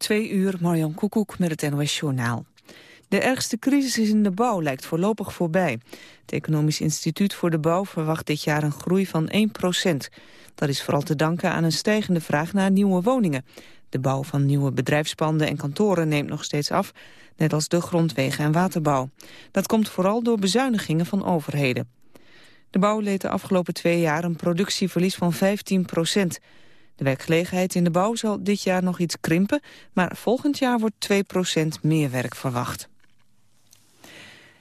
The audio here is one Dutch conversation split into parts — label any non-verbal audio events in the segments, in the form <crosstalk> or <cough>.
Twee uur, Marjan Koekoek met het NOS Journaal. De ergste crisis in de bouw lijkt voorlopig voorbij. Het Economisch Instituut voor de Bouw verwacht dit jaar een groei van 1 procent. Dat is vooral te danken aan een stijgende vraag naar nieuwe woningen. De bouw van nieuwe bedrijfspanden en kantoren neemt nog steeds af, net als de grondwegen en waterbouw. Dat komt vooral door bezuinigingen van overheden. De bouw leed de afgelopen twee jaar een productieverlies van 15 procent. De werkgelegenheid in de bouw zal dit jaar nog iets krimpen, maar volgend jaar wordt 2% meer werk verwacht.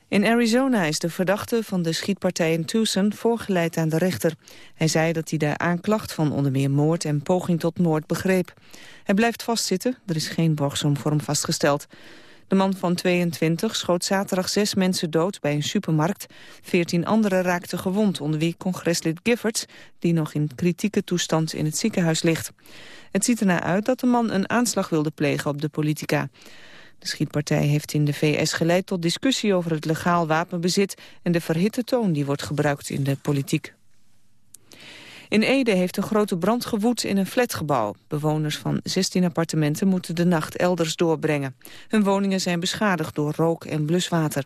In Arizona is de verdachte van de schietpartij in Tucson voorgeleid aan de rechter. Hij zei dat hij de aanklacht van onder meer moord en poging tot moord begreep. Hij blijft vastzitten, er is geen borgsom voor hem vastgesteld. De man van 22 schoot zaterdag zes mensen dood bij een supermarkt. Veertien anderen raakten gewond, onder wie congreslid Giffords... die nog in kritieke toestand in het ziekenhuis ligt. Het ziet ernaar uit dat de man een aanslag wilde plegen op de politica. De schietpartij heeft in de VS geleid tot discussie over het legaal wapenbezit... en de verhitte toon die wordt gebruikt in de politiek. In Ede heeft een grote brand gewoed in een flatgebouw. Bewoners van 16 appartementen moeten de nacht elders doorbrengen. Hun woningen zijn beschadigd door rook en bluswater.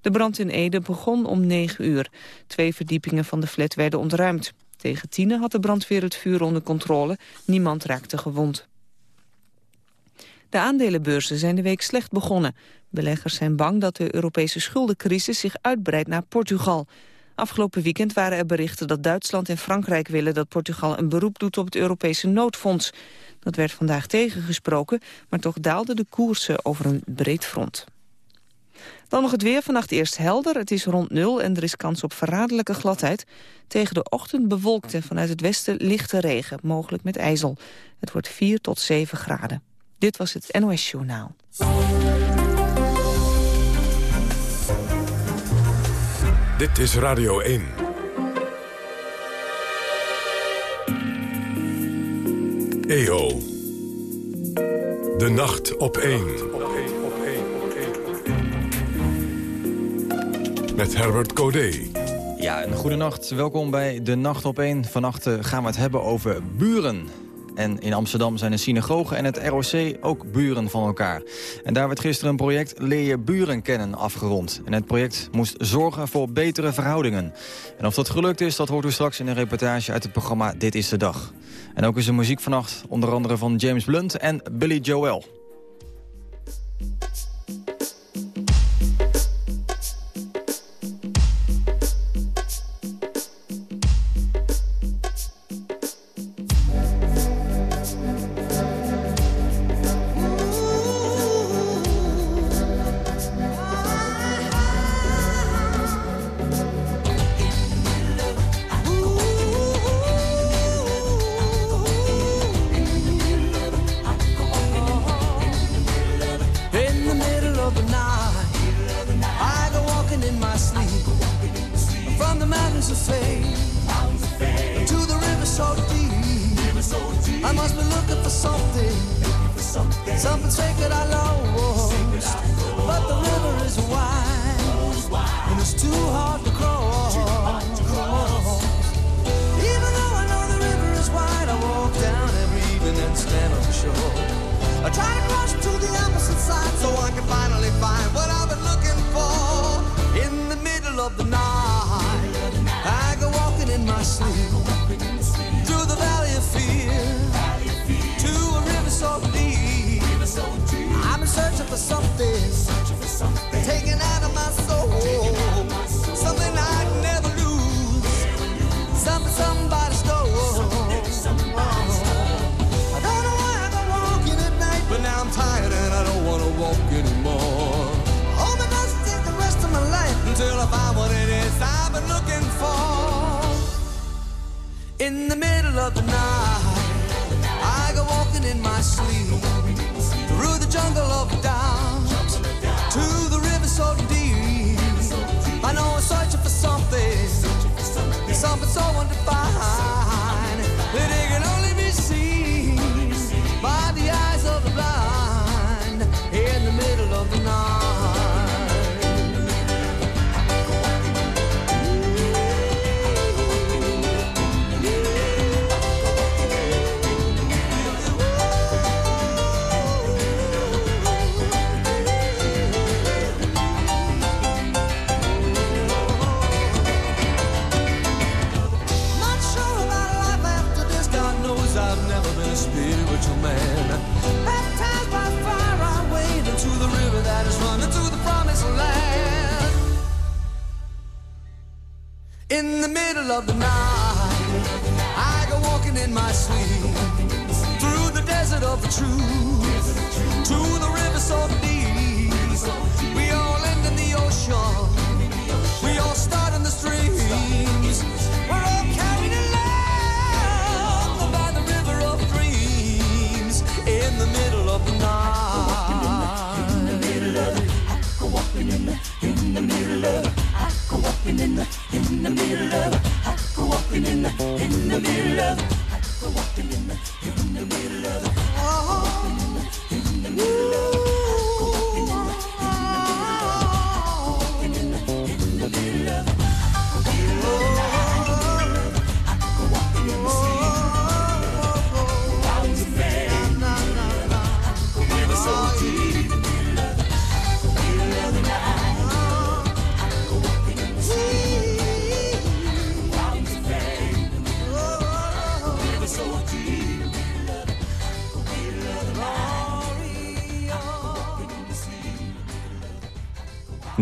De brand in Ede begon om 9 uur. Twee verdiepingen van de flat werden ontruimd. Tegen tienen had de brandweer het vuur onder controle. Niemand raakte gewond. De aandelenbeurzen zijn de week slecht begonnen. Beleggers zijn bang dat de Europese schuldencrisis zich uitbreidt naar Portugal. Afgelopen weekend waren er berichten dat Duitsland en Frankrijk willen dat Portugal een beroep doet op het Europese noodfonds. Dat werd vandaag tegengesproken, maar toch daalden de koersen over een breed front. Dan nog het weer. Vannacht eerst helder. Het is rond nul en er is kans op verraderlijke gladheid. Tegen de ochtend bewolkt en vanuit het westen lichte regen, mogelijk met ijzel. Het wordt 4 tot 7 graden. Dit was het NOS Journaal. Dit is Radio 1. EO. De nacht op 1. Met Herbert Codé. Ja, een goede nacht. Welkom bij De Nacht op 1. Vannacht eh, gaan we het hebben over buren. En in Amsterdam zijn de synagoge en het ROC ook buren van elkaar. En daar werd gisteren een project Leer je buren kennen afgerond. En het project moest zorgen voor betere verhoudingen. En of dat gelukt is, dat hoort u straks in een reportage uit het programma Dit is de Dag. En ook is er muziek vannacht, onder andere van James Blunt en Billy Joel. until I find what it is I've been looking for. In the middle of the night, I go walking in my sleep. In the middle of the night, I go walking in my sleep through the desert of the truth to the river so deep. We all end in the ocean. We all start in the streams. We're all carried along by the river of dreams in the middle of the night. In the middle of I go walking in the in the middle of. I go walking in the in the middle of walking in the in the middle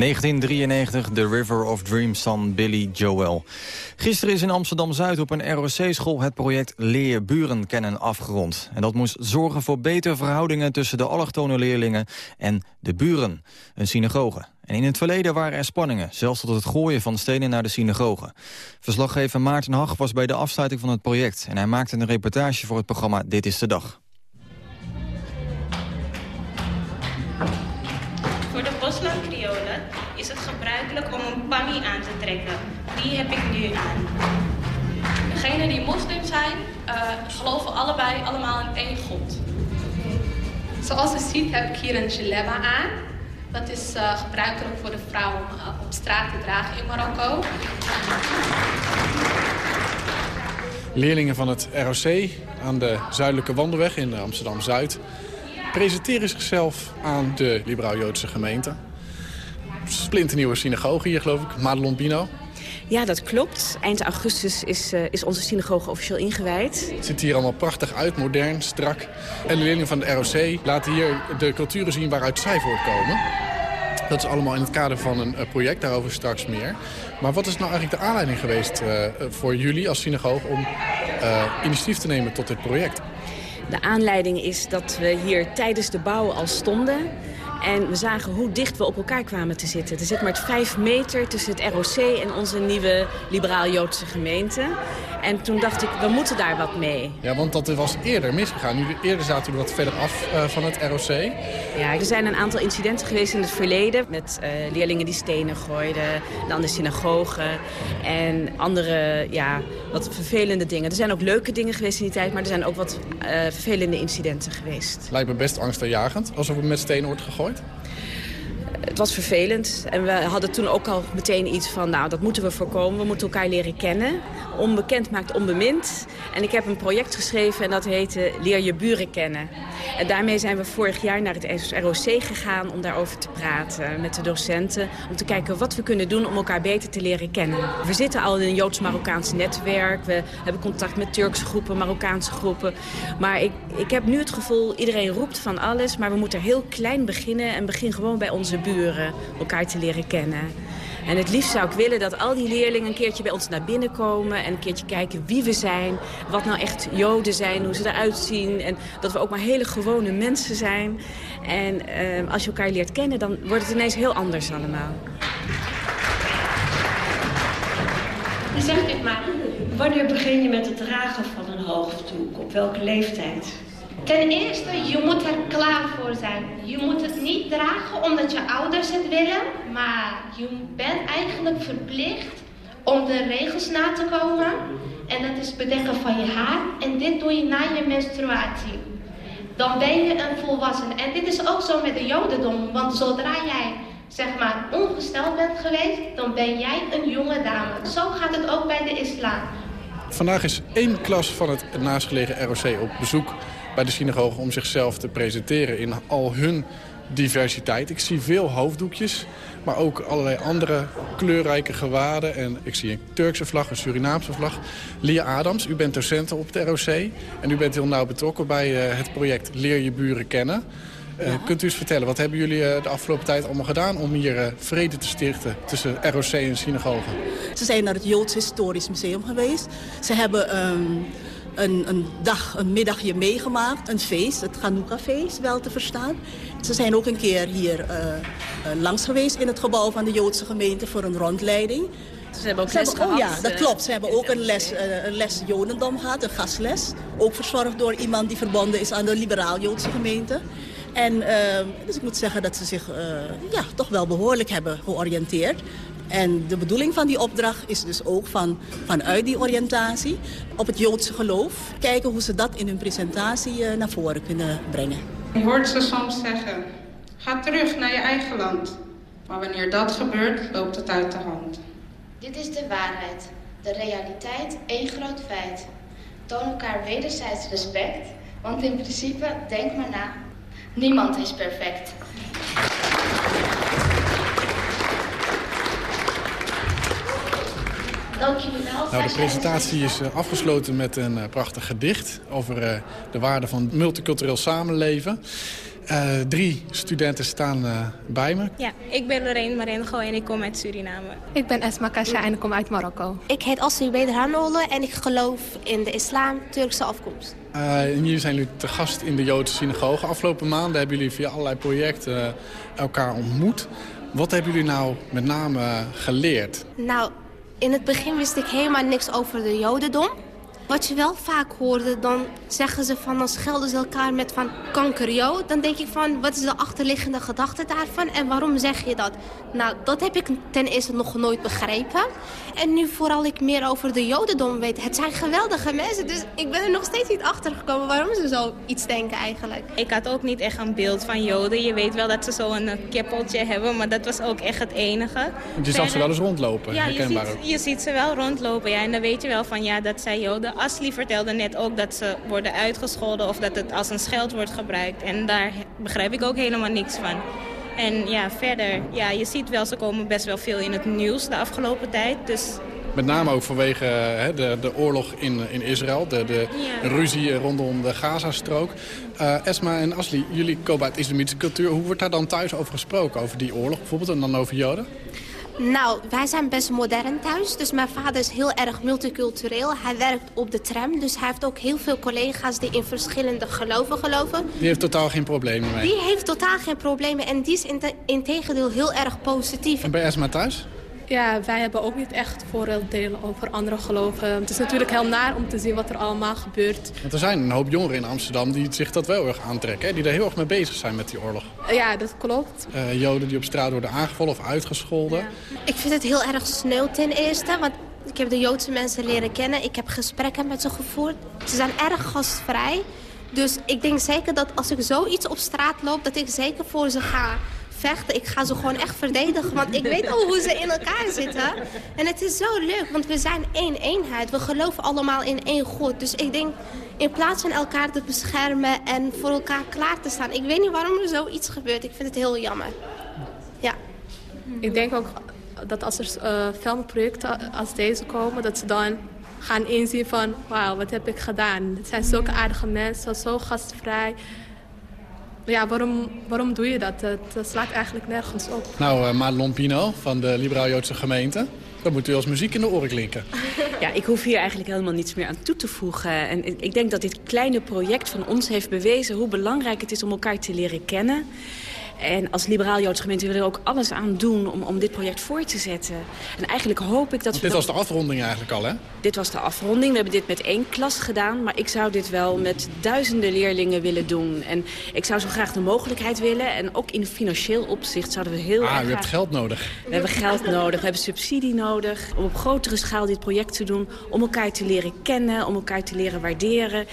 ...1993, The River of Dreams van Billy Joel. Gisteren is in Amsterdam-Zuid op een ROC-school... het project Leer Buren kennen afgerond. En dat moest zorgen voor betere verhoudingen... tussen de allochtone leerlingen en de buren, een synagoge. En in het verleden waren er spanningen, zelfs tot het gooien van stenen naar de synagoge. Verslaggever Maarten Hag was bij de afsluiting van het project... en hij maakte een reportage voor het programma Dit is de Dag. Bosland-Kriolen is het gebruikelijk om een pami aan te trekken. Die heb ik nu aan. Degenen die moslim zijn, uh, geloven allebei allemaal in één God. Zoals u ziet heb ik hier een jaleba aan. Dat is uh, gebruikelijk voor de vrouw om uh, op straat te dragen in Marokko. Leerlingen van het ROC aan de Zuidelijke Wandelweg in Amsterdam-Zuid... presenteren zichzelf aan de Liberaal-Joodse gemeente. Splinternieuwe synagoge hier, geloof ik. Madelon Pino. Ja, dat klopt. Eind augustus is, uh, is onze synagoge officieel ingewijd. Het ziet hier allemaal prachtig uit, modern, strak. En de leerlingen van de ROC laten hier de culturen zien waaruit zij voortkomen. Dat is allemaal in het kader van een uh, project, daarover straks meer. Maar wat is nou eigenlijk de aanleiding geweest uh, voor jullie als synagoge om initiatief te nemen tot dit project? De aanleiding is dat we hier tijdens de bouw al stonden... En we zagen hoe dicht we op elkaar kwamen te zitten. Er zit maar vijf meter tussen het ROC en onze nieuwe liberaal-Joodse gemeente. En toen dacht ik, we moeten daar wat mee. Ja, want dat was eerder misgegaan. Nu, eerder zaten we wat verder af uh, van het ROC. Ja, er zijn een aantal incidenten geweest in het verleden... met uh, leerlingen die stenen gooiden, dan de synagoge... en andere, ja, wat vervelende dingen. Er zijn ook leuke dingen geweest in die tijd... maar er zijn ook wat uh, vervelende incidenten geweest. Lijkt me best angstaanjagend, alsof er met stenen wordt gegooid. What? Het was vervelend en we hadden toen ook al meteen iets van... nou, dat moeten we voorkomen, we moeten elkaar leren kennen. Onbekend maakt onbemind. En ik heb een project geschreven en dat heette Leer je buren kennen. En daarmee zijn we vorig jaar naar het ROC gegaan om daarover te praten met de docenten. Om te kijken wat we kunnen doen om elkaar beter te leren kennen. We zitten al in een Joods-Marokkaans netwerk. We hebben contact met Turkse groepen, Marokkaanse groepen. Maar ik, ik heb nu het gevoel, iedereen roept van alles. Maar we moeten heel klein beginnen en begin gewoon bij onze buren elkaar te leren kennen. En het liefst zou ik willen dat al die leerlingen een keertje bij ons naar binnen komen... en een keertje kijken wie we zijn, wat nou echt Joden zijn, hoe ze eruit zien... en dat we ook maar hele gewone mensen zijn. En uh, als je elkaar leert kennen, dan wordt het ineens heel anders allemaal. Zeg dit maar, wanneer begin je met het dragen van een hoofddoek? Op welke leeftijd? Ten eerste, je moet er klaar voor zijn. Je moet het niet dragen omdat je ouders het willen, maar je bent eigenlijk verplicht om de regels na te komen. En dat is bedekken van je haar. En dit doe je na je menstruatie. Dan ben je een volwassene. En dit is ook zo met de jodendom. Want zodra jij zeg maar ongesteld bent geweest, dan ben jij een jonge dame. Zo gaat het ook bij de islam. Vandaag is één klas van het naastgelegen ROC op bezoek bij de synagoge om zichzelf te presenteren in al hun diversiteit. Ik zie veel hoofddoekjes, maar ook allerlei andere kleurrijke gewaden. En ik zie een Turkse vlag, een Surinaamse vlag. Lia Adams, u bent docent op het ROC en u bent heel nauw betrokken bij uh, het project Leer je buren kennen. Eh, Kunt u eens vertellen, wat hebben jullie eh, de afgelopen tijd allemaal gedaan... om hier eh, vrede te stichten tussen ROC en synagogen? Ze zijn naar het Joods Historisch Museum geweest. Ze hebben ehm, een, een dag, een middagje meegemaakt. Een feest, het Chanukka-feest, wel te verstaan. Ze zijn ook een keer hier eh, eh, langs geweest in het gebouw van de Joodse gemeente voor een rondleiding. Ze hebben ook les hebben- oh gehad. ja, dat eh, klopt. Ze hebben ook een les, een les Jodendom gehad, een gastles. Ook verzorgd door iemand die verbonden is aan de liberaal-Joodse gemeente. En dus ik moet zeggen dat ze zich ja, toch wel behoorlijk hebben georiënteerd. En de bedoeling van die opdracht is dus ook van, vanuit die oriëntatie op het Joodse geloof... kijken hoe ze dat in hun presentatie eh, naar voren kunnen brengen. Je hoort ze soms zeggen, ga terug naar je eigen land. Maar wanneer dat gebeurt, loopt het uit de hand. Dit is de waarheid, de realiteit, één groot feit. Toon elkaar wederzijds respect, want in principe, denk maar na, niemand is perfect. Dank jullie wel. Nou, de presentatie is eh, afgesloten met een eh, prachtig gedicht... over eh, de waarde van multicultureel samenleven. Eh, drie studenten staan eh, bij me. Ja, ik ben Lorraine Marengo en ik kom uit Suriname. Ik ben Esma Kasha en ik kom uit Marokko. Ik heet Asli Bederhanole en ik geloof in de islam Turkse afkomst. Eh, en jullie zijn nu te gast in de Joodse synagoge. Afgelopen maanden hebben jullie via allerlei projecten elkaar ontmoet. Wat hebben jullie nou met name geleerd? Nou, in het begin wist ik helemaal niks over de jodendom. Wat je wel vaak hoorde, dan zeggen ze van, dan schelden ze elkaar met van kankerjood. Dan denk ik van, wat is de achterliggende gedachte daarvan en waarom zeg je dat? Nou, dat heb ik ten eerste nog nooit begrepen. En nu vooral ik meer over de jodendom weet. Het zijn geweldige mensen, dus ik ben er nog steeds niet achter gekomen waarom ze zo iets denken eigenlijk. Ik had ook niet echt een beeld van Joden. Je weet wel dat ze zo'n eh, keppeltje hebben, maar dat was ook echt het enige. Want je zag ze wel eens rondlopen, Ja, je ziet, ook. je ziet ze wel rondlopen, ja. En dan weet je wel van, ja, dat zijn Joden. Asli vertelde net ook dat ze worden uitgescholden of dat het als een scheld wordt gebruikt. En daar begrijp ik ook helemaal niks van. En ja, verder, ja, je ziet wel, ze komen best wel veel in het nieuws de afgelopen tijd. Dus Met name ook vanwege hè, de, de oorlog in, in Israël, de, de Ja. ruzie rondom de Gazastrook. Eh Esma en Asli, jullie komen uit islamitische cultuur. Hoe wordt daar dan thuis over gesproken? Over die oorlog bijvoorbeeld en dan over Joden? Nou, wij zijn best modern thuis. Dus mijn vader is heel erg multicultureel. Hij werkt op de tram. Dus hij heeft ook heel veel collega's die in verschillende geloven geloven. Die heeft totaal geen problemen mee. Die heeft totaal geen problemen. En die is in, in tegendeel heel erg positief. En bij Esma thuis? Ja, wij hebben ook niet echt vooroordelen over andere geloven. Het is natuurlijk heel naar om te zien wat er allemaal gebeurt. Want er zijn een hoop jongeren in Amsterdam die zich dat wel heel erg aantrekken. Hè? Die er heel erg mee bezig zijn met die oorlog. Ja, dat klopt. Eh, Joden die op straat worden aangevallen of uitgescholden. Ik vind het heel erg sneu ten eerste. Want ik heb de Joodse mensen leren kennen. Ik heb gesprekken met ze gevoerd. Ze zijn erg gastvrij. Dus ik denk zeker dat als ik zoiets op straat loop... dat ik zeker voor ze ga vechten. Ik ga ze gewoon echt verdedigen. Want ik weet al hoe ze in elkaar zitten. En het is zo leuk, want we zijn één eenheid. We geloven allemaal in één God. Dus ik denk, in plaats van elkaar te beschermen en voor elkaar klaar te staan... ik weet niet waarom er zoiets gebeurt. Ik vind het heel jammer. Ja. Ik denk ook dat als er uh, filmprojecten als deze komen... dat ze dan gaan inzien van, wauw, wat heb ik gedaan? Het zijn zulke aardige mensen, zo gastvrij... Ja, waarom, waarom doe je dat? Het slaat eigenlijk nergens op. Nou, uh, Madelon Pino van de Liberaal-Joodse gemeente. Dat moet u als muziek in de oren klinken. Ja, ik hoef hier eigenlijk helemaal niets meer aan toe te voegen. En ik denk dat dit kleine project van ons heeft bewezen... hoe belangrijk het is om elkaar te leren kennen. En als liberaal-Joodse gemeente willen we er ook alles aan doen om, om dit project voor te zetten. En eigenlijk hoop ik dat Want we... dit was de afronding eigenlijk al, hè? Dit was de afronding. We hebben dit met één klas gedaan. Maar ik zou dit wel met duizenden leerlingen willen doen. En ik zou zo graag de mogelijkheid willen. En ook in financieel opzicht zouden we heel ah, erg u hebt geld nodig. We hebben geld nodig, we hebben subsidie nodig. Om op grotere schaal dit project te doen. Om elkaar te leren kennen, om elkaar te leren waarderen.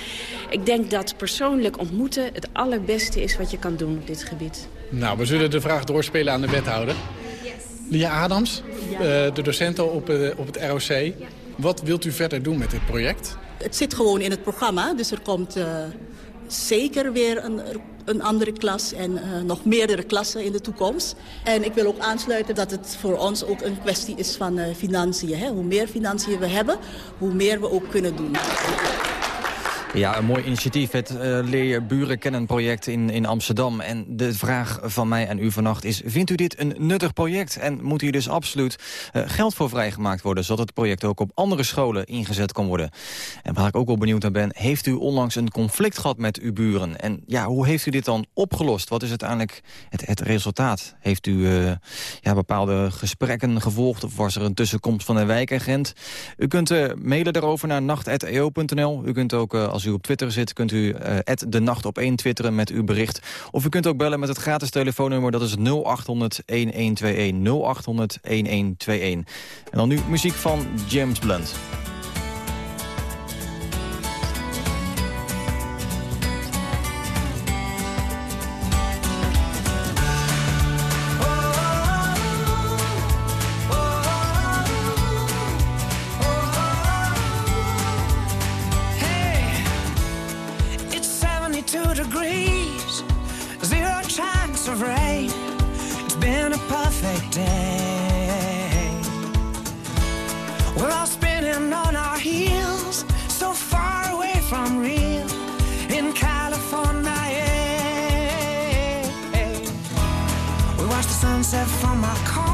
Ik denk dat persoonlijk ontmoeten het allerbeste is wat je kan doen op dit gebied. Nou, we zullen de vraag doorspelen aan de wethouder. Yes. Lia Adams, uh, de docent op, uh, op het ROC. Wat wilt u verder doen met dit project? Het zit gewoon in het programma, dus er komt uh, zeker weer een, een, andere klas en nog meerdere klassen in de toekomst. En ik wil ook aansluiten dat het voor ons ook een kwestie is van financiën. Hè? Hoe meer financiën we hebben, hoe meer we ook kunnen doen. Ja, een mooi initiatief. Het uh, Leer je buren kennen project in, in Amsterdam. En de vraag van mij aan u vannacht is... vindt u dit een nuttig project? En moet hier dus absoluut uh, geld voor vrijgemaakt worden... zodat het project ook op andere scholen ingezet kan worden? En waar ik ook wel benieuwd naar ben... heeft u onlangs een conflict gehad met uw buren? En ja, hoe heeft u dit dan opgelost? Wat is uiteindelijk het, het resultaat? Heeft u uh, ja, bepaalde gesprekken gevolgd... of was er een tussenkomst van een wijkagent? U kunt mailen daarover naar nacht.eo.nl. U kunt ook als u op Twitter zit, kunt u uh, de nacht op 1 twitteren met uw bericht. Of u kunt ook bellen met het gratis telefoonnummer, dat is 0800-1121. 0800-1121. En dan nu muziek van James Blunt. sunset from my car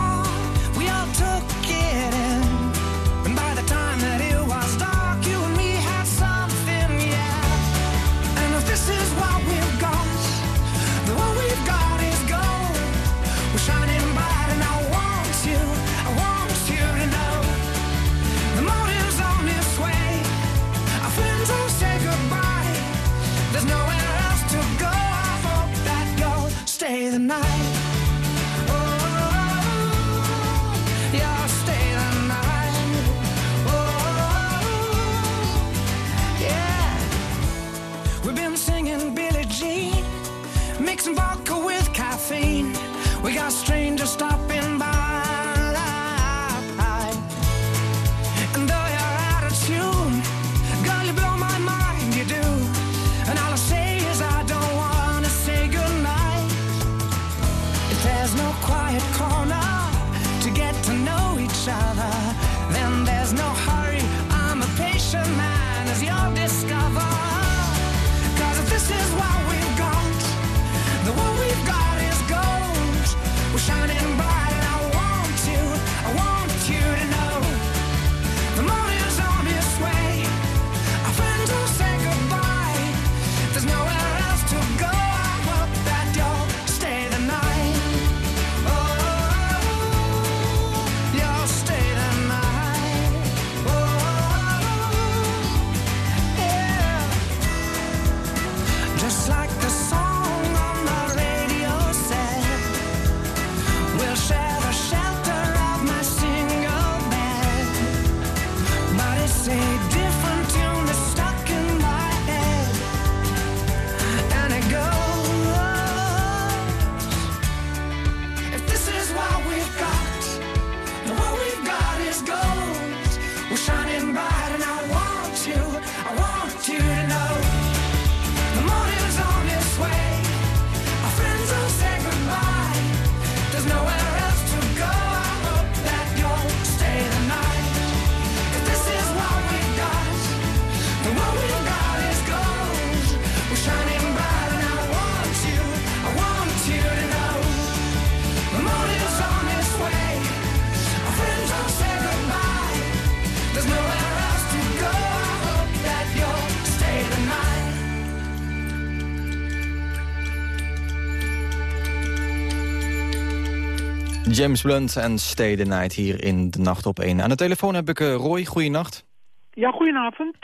James Blunt en Stay the Night hier in de Nacht op 1. Aan de telefoon heb ik uh, Roy. Goeienacht. Ja, goedenavond.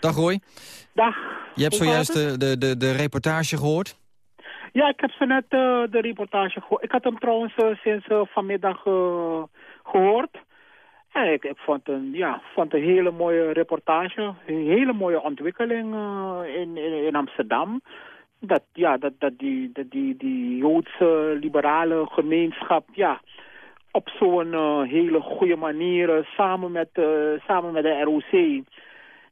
Dag Roy. Dag. Je hebt zojuist de, de, de, de, reportage gehoord? Ja, ik heb zo net uh, de reportage gehoord. Ik had hem trouwens uh, sinds vanmiddag gehoord. En ik, ik vond, een, ja, vond een hele mooie reportage. Een hele mooie ontwikkeling in, in, in Amsterdam dat, ja, dat, dat, die, dat die, die Joodse liberale gemeenschap ja, op zo'n uh, hele goede manier samen, met, uh, samen met de ROC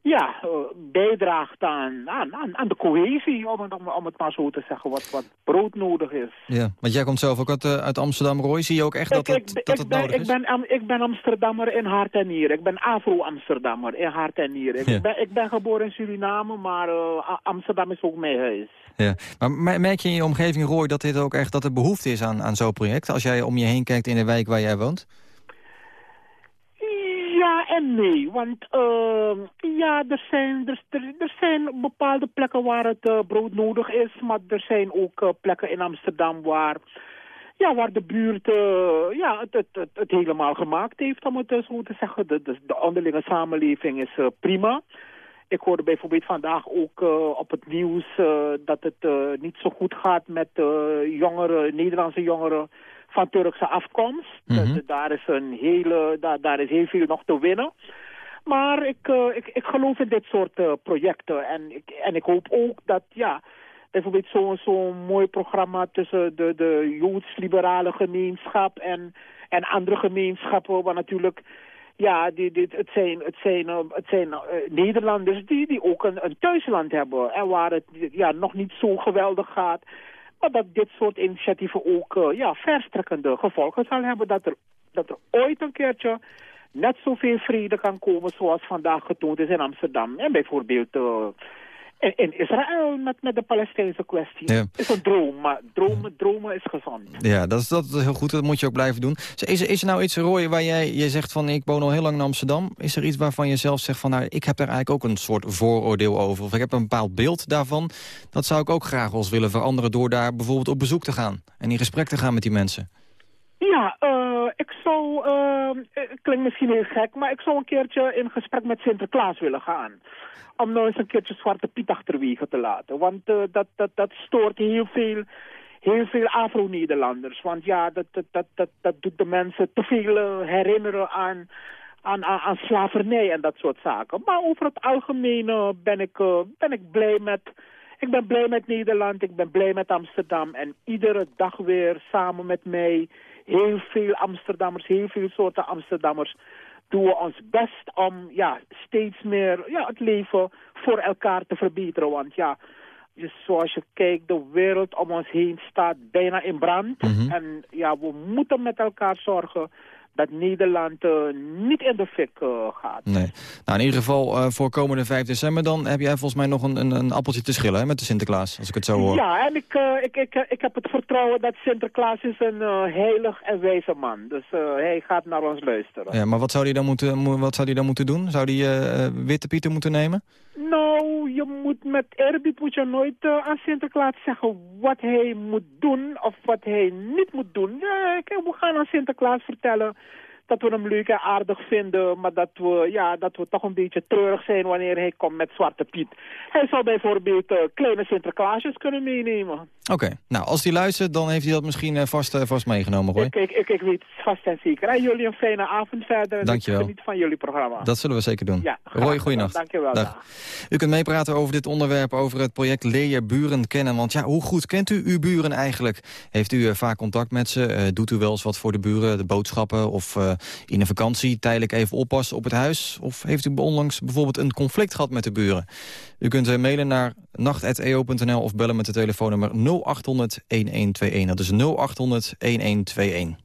ja, eh, bijdraagt aan, aan, aan, aan de cohesie, om, het- om, om het maar zo te zeggen, wat, wat brood nodig is. Ja, want jij komt zelf ook uit, eh, uit Amsterdam, Roy. Zie je ook echt dat ik, het, dat ik het ben, nodig ik, is? ben, Am- ik ben Amsterdammer in hart en nieren. Ik ben Afro-Amsterdammer in hart en nieren. Ik, Ja. ben, ik ben geboren in Suriname, maar eh, Amsterdam is ook mijn huis. Ja. Maar me- merk je in je omgeving, Roy, dat dit ook echt dat er behoefte is aan, aan zo'n project? Als jij om je heen kijkt in de wijk waar jij woont? Ja en nee, want ehm, ja, er zijn, er, er, zijn bepaalde plekken waar het eh, brood nodig is, maar er zijn ook eh, plekken in Amsterdam waar, ja, waar de buurt eh, ja, het, het, het, helemaal gemaakt heeft, om het zo te zeggen. De, de, de onderlinge samenleving is prima. Ik hoorde bijvoorbeeld vandaag ook eh, op het nieuws eh, dat het eh, niet zo goed gaat met jongeren, Nederlandse jongeren van Turkse afkomst. Mhm. Dat- daar, is een hele, daar, daar is heel veel nog te winnen. Maar ik, ik, ik geloof in dit soort projecten. En ik, en ik hoop ook dat, ja, bijvoorbeeld zo'n zo'n mooi programma tussen de, de Joods-liberale gemeenschap en, en andere gemeenschappen, waar natuurlijk, ja, die, het zijn, het zijn, eh, het zijn eh, Nederlanders die, die ook een, een thuisland hebben en waar het ja, nog niet zo geweldig gaat. Maar dat dit soort initiatieven ook eh, ja, verstrekkende gevolgen zal hebben. Dat er, dat er ooit een keertje net zoveel vrede kan komen zoals vandaag getoond is in Amsterdam. En bijvoorbeeld eh, in, Israël met, met de Palestijnse kwestie. Ja. is een droom, maar dromen, dromen is gezond. Ja, dat is, dat is heel goed. Dat moet je ook blijven doen. Is er, is er nou iets, Roy, waar jij je zegt van... ik woon al heel lang in Amsterdam. Is er iets waarvan je zelf zegt van... nou, ik heb daar eigenlijk ook een soort vooroordeel over. Of ik heb een bepaald beeld daarvan. Dat zou ik ook graag wel eens willen veranderen... door daar bijvoorbeeld op bezoek te gaan. En in gesprek te gaan met die mensen. Ja, eh, ik zou, het klinkt misschien heel gek, maar ik zou een keertje in gesprek met Sinterklaas willen gaan. Om nou eens een keertje Zwarte Piet achterwege te laten. Want eh, dat, dat, dat stoort heel veel, heel veel Afro-Nederlanders. Want ja, dat, dat, dat, dat, dat doet de mensen te veel eh, herinneren aan, aan, aan, slavernij en dat soort zaken. Maar over het algemeen eh, ben, ik, ben ik blij met... Ik ben blij met Nederland, ik ben blij met Amsterdam. En iedere dag weer samen met mij, heel veel Amsterdammers, heel veel soorten Amsterdammers, doen we ons best om ja, steeds meer ja, het leven voor elkaar te verbeteren. Want ja, dus zoals je kijkt, de wereld om ons heen staat bijna in brand. En ja, we moeten met elkaar zorgen dat Nederland eh, niet in de fik eh, gaat. Nee. Nou, in ieder geval eh, voor komende 5 december... dan heb jij volgens mij nog een, een, een appeltje te schillen hè, met de Sinterklaas. Als ik het zo hoor. Ja, en ik, ik, ik, ik heb het vertrouwen dat Sinterklaas is een heilig en wijze man. Dus hij gaat naar ons luisteren. Ja, maar wat zou hij dan moeten, mo- wat zou hij dan moeten doen? Zou hij witte pieten moeten nemen? Nou, je moet met eerbied moet je nooit aan Sinterklaas zeggen wat hij moet doen of wat hij niet moet doen. Kijk, we gaan aan Sinterklaas vertellen dat we hem leuk en aardig vinden, maar dat we, ja, dat we toch een beetje treurig zijn wanneer hij komt met Zwarte Piet. Hij zou bijvoorbeeld eh, kleine Sinterklaasjes kunnen meenemen. Oké, nou als hij luistert, dan heeft hij dat misschien eh, vast, eh, vast meegenomen, Roy. Ik, ik, ik, ik weet het vast en zeker. En jullie een fijne avond verder. Dankjewel. Ik geniet van jullie programma. Dat zullen we zeker doen. Ja, Roy, goeienacht. Dankjewel. Dag. U kunt meepraten over dit onderwerp, over het project Leer je buren kennen. Want ja, hoe goed kent u uw buren eigenlijk? Heeft u vaak contact met ze? Doet u wel eens wat voor de buren, de boodschappen? Of in een vakantie tijdelijk even oppassen op het huis? Of heeft u onlangs bijvoorbeeld een conflict gehad met de buren? U kunt eh, mailen naar nacht.eo.nl of bellen met de telefoonnummer 0800 1121. Dat is 0800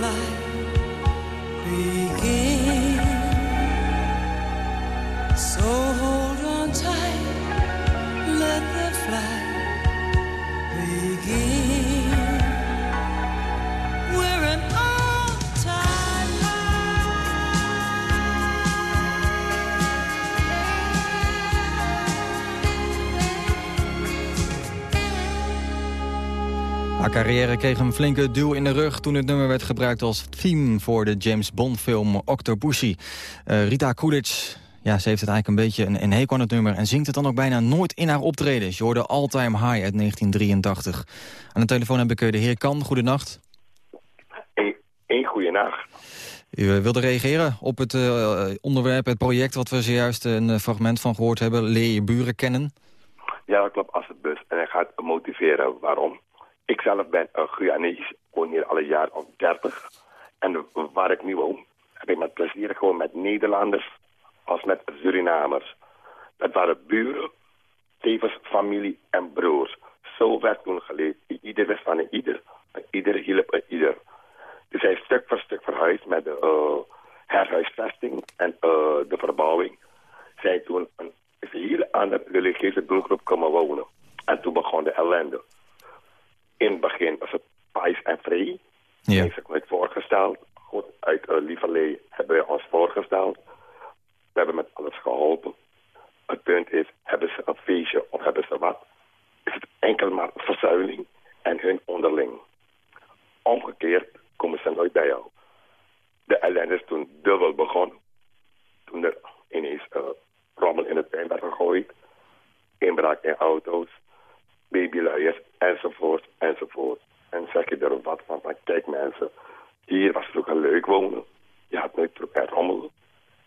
来。Carrière kreeg een flinke duw in de rug toen het nummer werd gebruikt als theme voor de James Bond film Octopussy. Eh, Rita Coolidge, ja, ze heeft het eigenlijk een beetje een, een hekel aan het nummer en zingt het dan ook bijna nooit in haar optredens. Je hoorde All Time High uit 1983. Aan de telefoon heb ik eh, de heer Kan. Goedenacht. Een goede nacht. U eh, wilde reageren op het onderwerp, het project... wat we zojuist een fragment van gehoord hebben. Leer je buren kennen. Ja, dat klopt als het bus. En hij gaat motiveren waarom. Ik zelf ben een Guyanese. Ik woon hier al een jaar of 30. En waar ik nu woon, heb ik met plezier gewoon met Nederlanders als met Surinamers. Dat waren buren, tevens familie en broers. Zo werd toen geleefd. Ieder wist van ieder. Ieder hielp ieder. Dus is stuk voor stuk verhuisd met de eh, herhuisvesting en eh, de verbouwing. Zijn toen een, is een hele andere religieuze doelgroep komen wonen. En toen begon de ellende. In het begin was het pais en vrij. Ja. Heeft nooit voorgesteld. Goed, uit uh, Lieverlee hebben we ons voorgesteld. We hebben met alles geholpen. Het punt is, hebben ze een feestje of hebben ze wat? Is het enkel maar verzuiling en hun onderling. Omgekeerd komen ze nooit bij jou. De ellende is toen dubbel begonnen. Toen er ineens uh, rommel in het tuin werd gegooid. Inbraak in auto's. Babyluiers enzovoort enzovoort. En zeg je er wat van, van kijk mensen. Hier was vroeger leuk wonen. Je had nooit er rommel.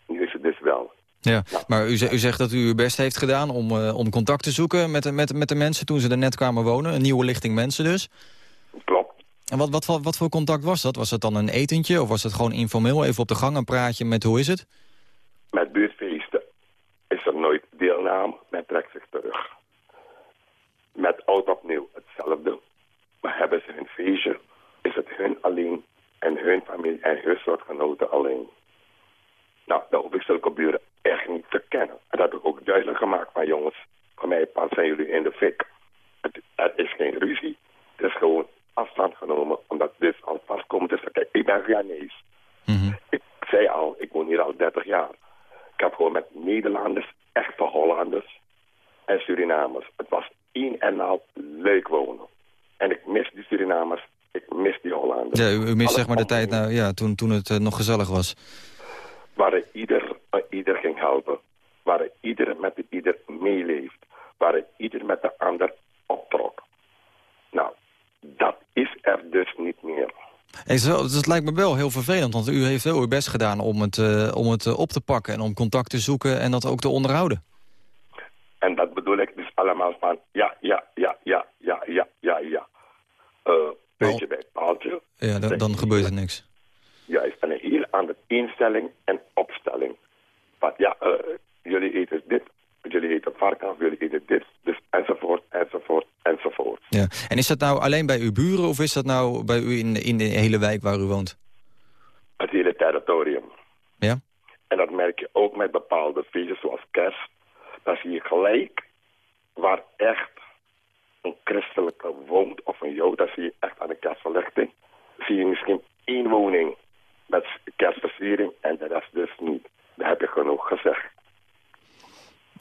Nu is het dus wel. Ja, maar u, ze- u zegt dat u uw best heeft gedaan om, eh, om contact te zoeken met, de- met, met de mensen toen ze er net kwamen wonen. Een nieuwe lichting mensen dus. Klopt. En wat, wat, wat, wat voor contact was dat? Was het dan een etentje of was het gewoon informeel? Even op de gang een praatje met hoe is het? Met buurtfeesten is er nooit deelname. Men trekt zich terug. Met oud opnieuw hetzelfde. Maar hebben ze hun feestje, is het hun alleen en hun familie en hun soortgenoten alleen. Nou, dan hoef ik zulke buren echt niet te kennen. En dat heb ik ook duidelijk gemaakt van jongens, voor mij pas zijn jullie in de fik. Het, het is geen ruzie. Het is gewoon afstand genomen, omdat dit al vast komt tussen. Kijk, ik ben Ghanese. Ik zei al, ik woon hier al 30 jaar. Ik heb gewoon met Nederlanders, echte Hollanders en Surinamers. Het was één en al leuk wonen. En ik mis die Surinamers, ik mis die Hollanders. Ja, u, u mist zeg maar de tijd nou, ja, toen, toen het eh, nog gezellig was. Waar ieder, eh, ieder ging helpen. Waar ieder met de ieder meeleeft. Waar ieder met de ander optrok. Nou, dat is er dus niet meer. Hey, zo, het lijkt me wel heel vervelend, want u heeft wel uw best gedaan om het, eh, om het op te pakken en om contact te zoeken en dat ook te onderhouden. En dat bedoel ik dus allemaal van ja, ja, ja, ja, ja, ja, ja, ja. Eh puntje bij het paaltje. Ja, dan, dan gebeurt er niks. Juist, en een heel andere instelling en opstelling. Van ja, eh, jullie eten dit, jullie eten varkens, jullie eten dit, dus enzovoort, enzovoort, enzovoort. Ja. En is dat nou alleen bij uw buren of is dat nou bij u in, in de hele wijk waar u woont? Het hele territorium. Ja? En dat merk je ook met bepaalde feestjes zoals kerst zie je gelijk waar echt een christelijke woont of een jood. dat zie je echt aan de kerstverlichting. Zie je misschien één woning met kerstversiering en de rest dus niet. Daar heb je genoeg gezegd.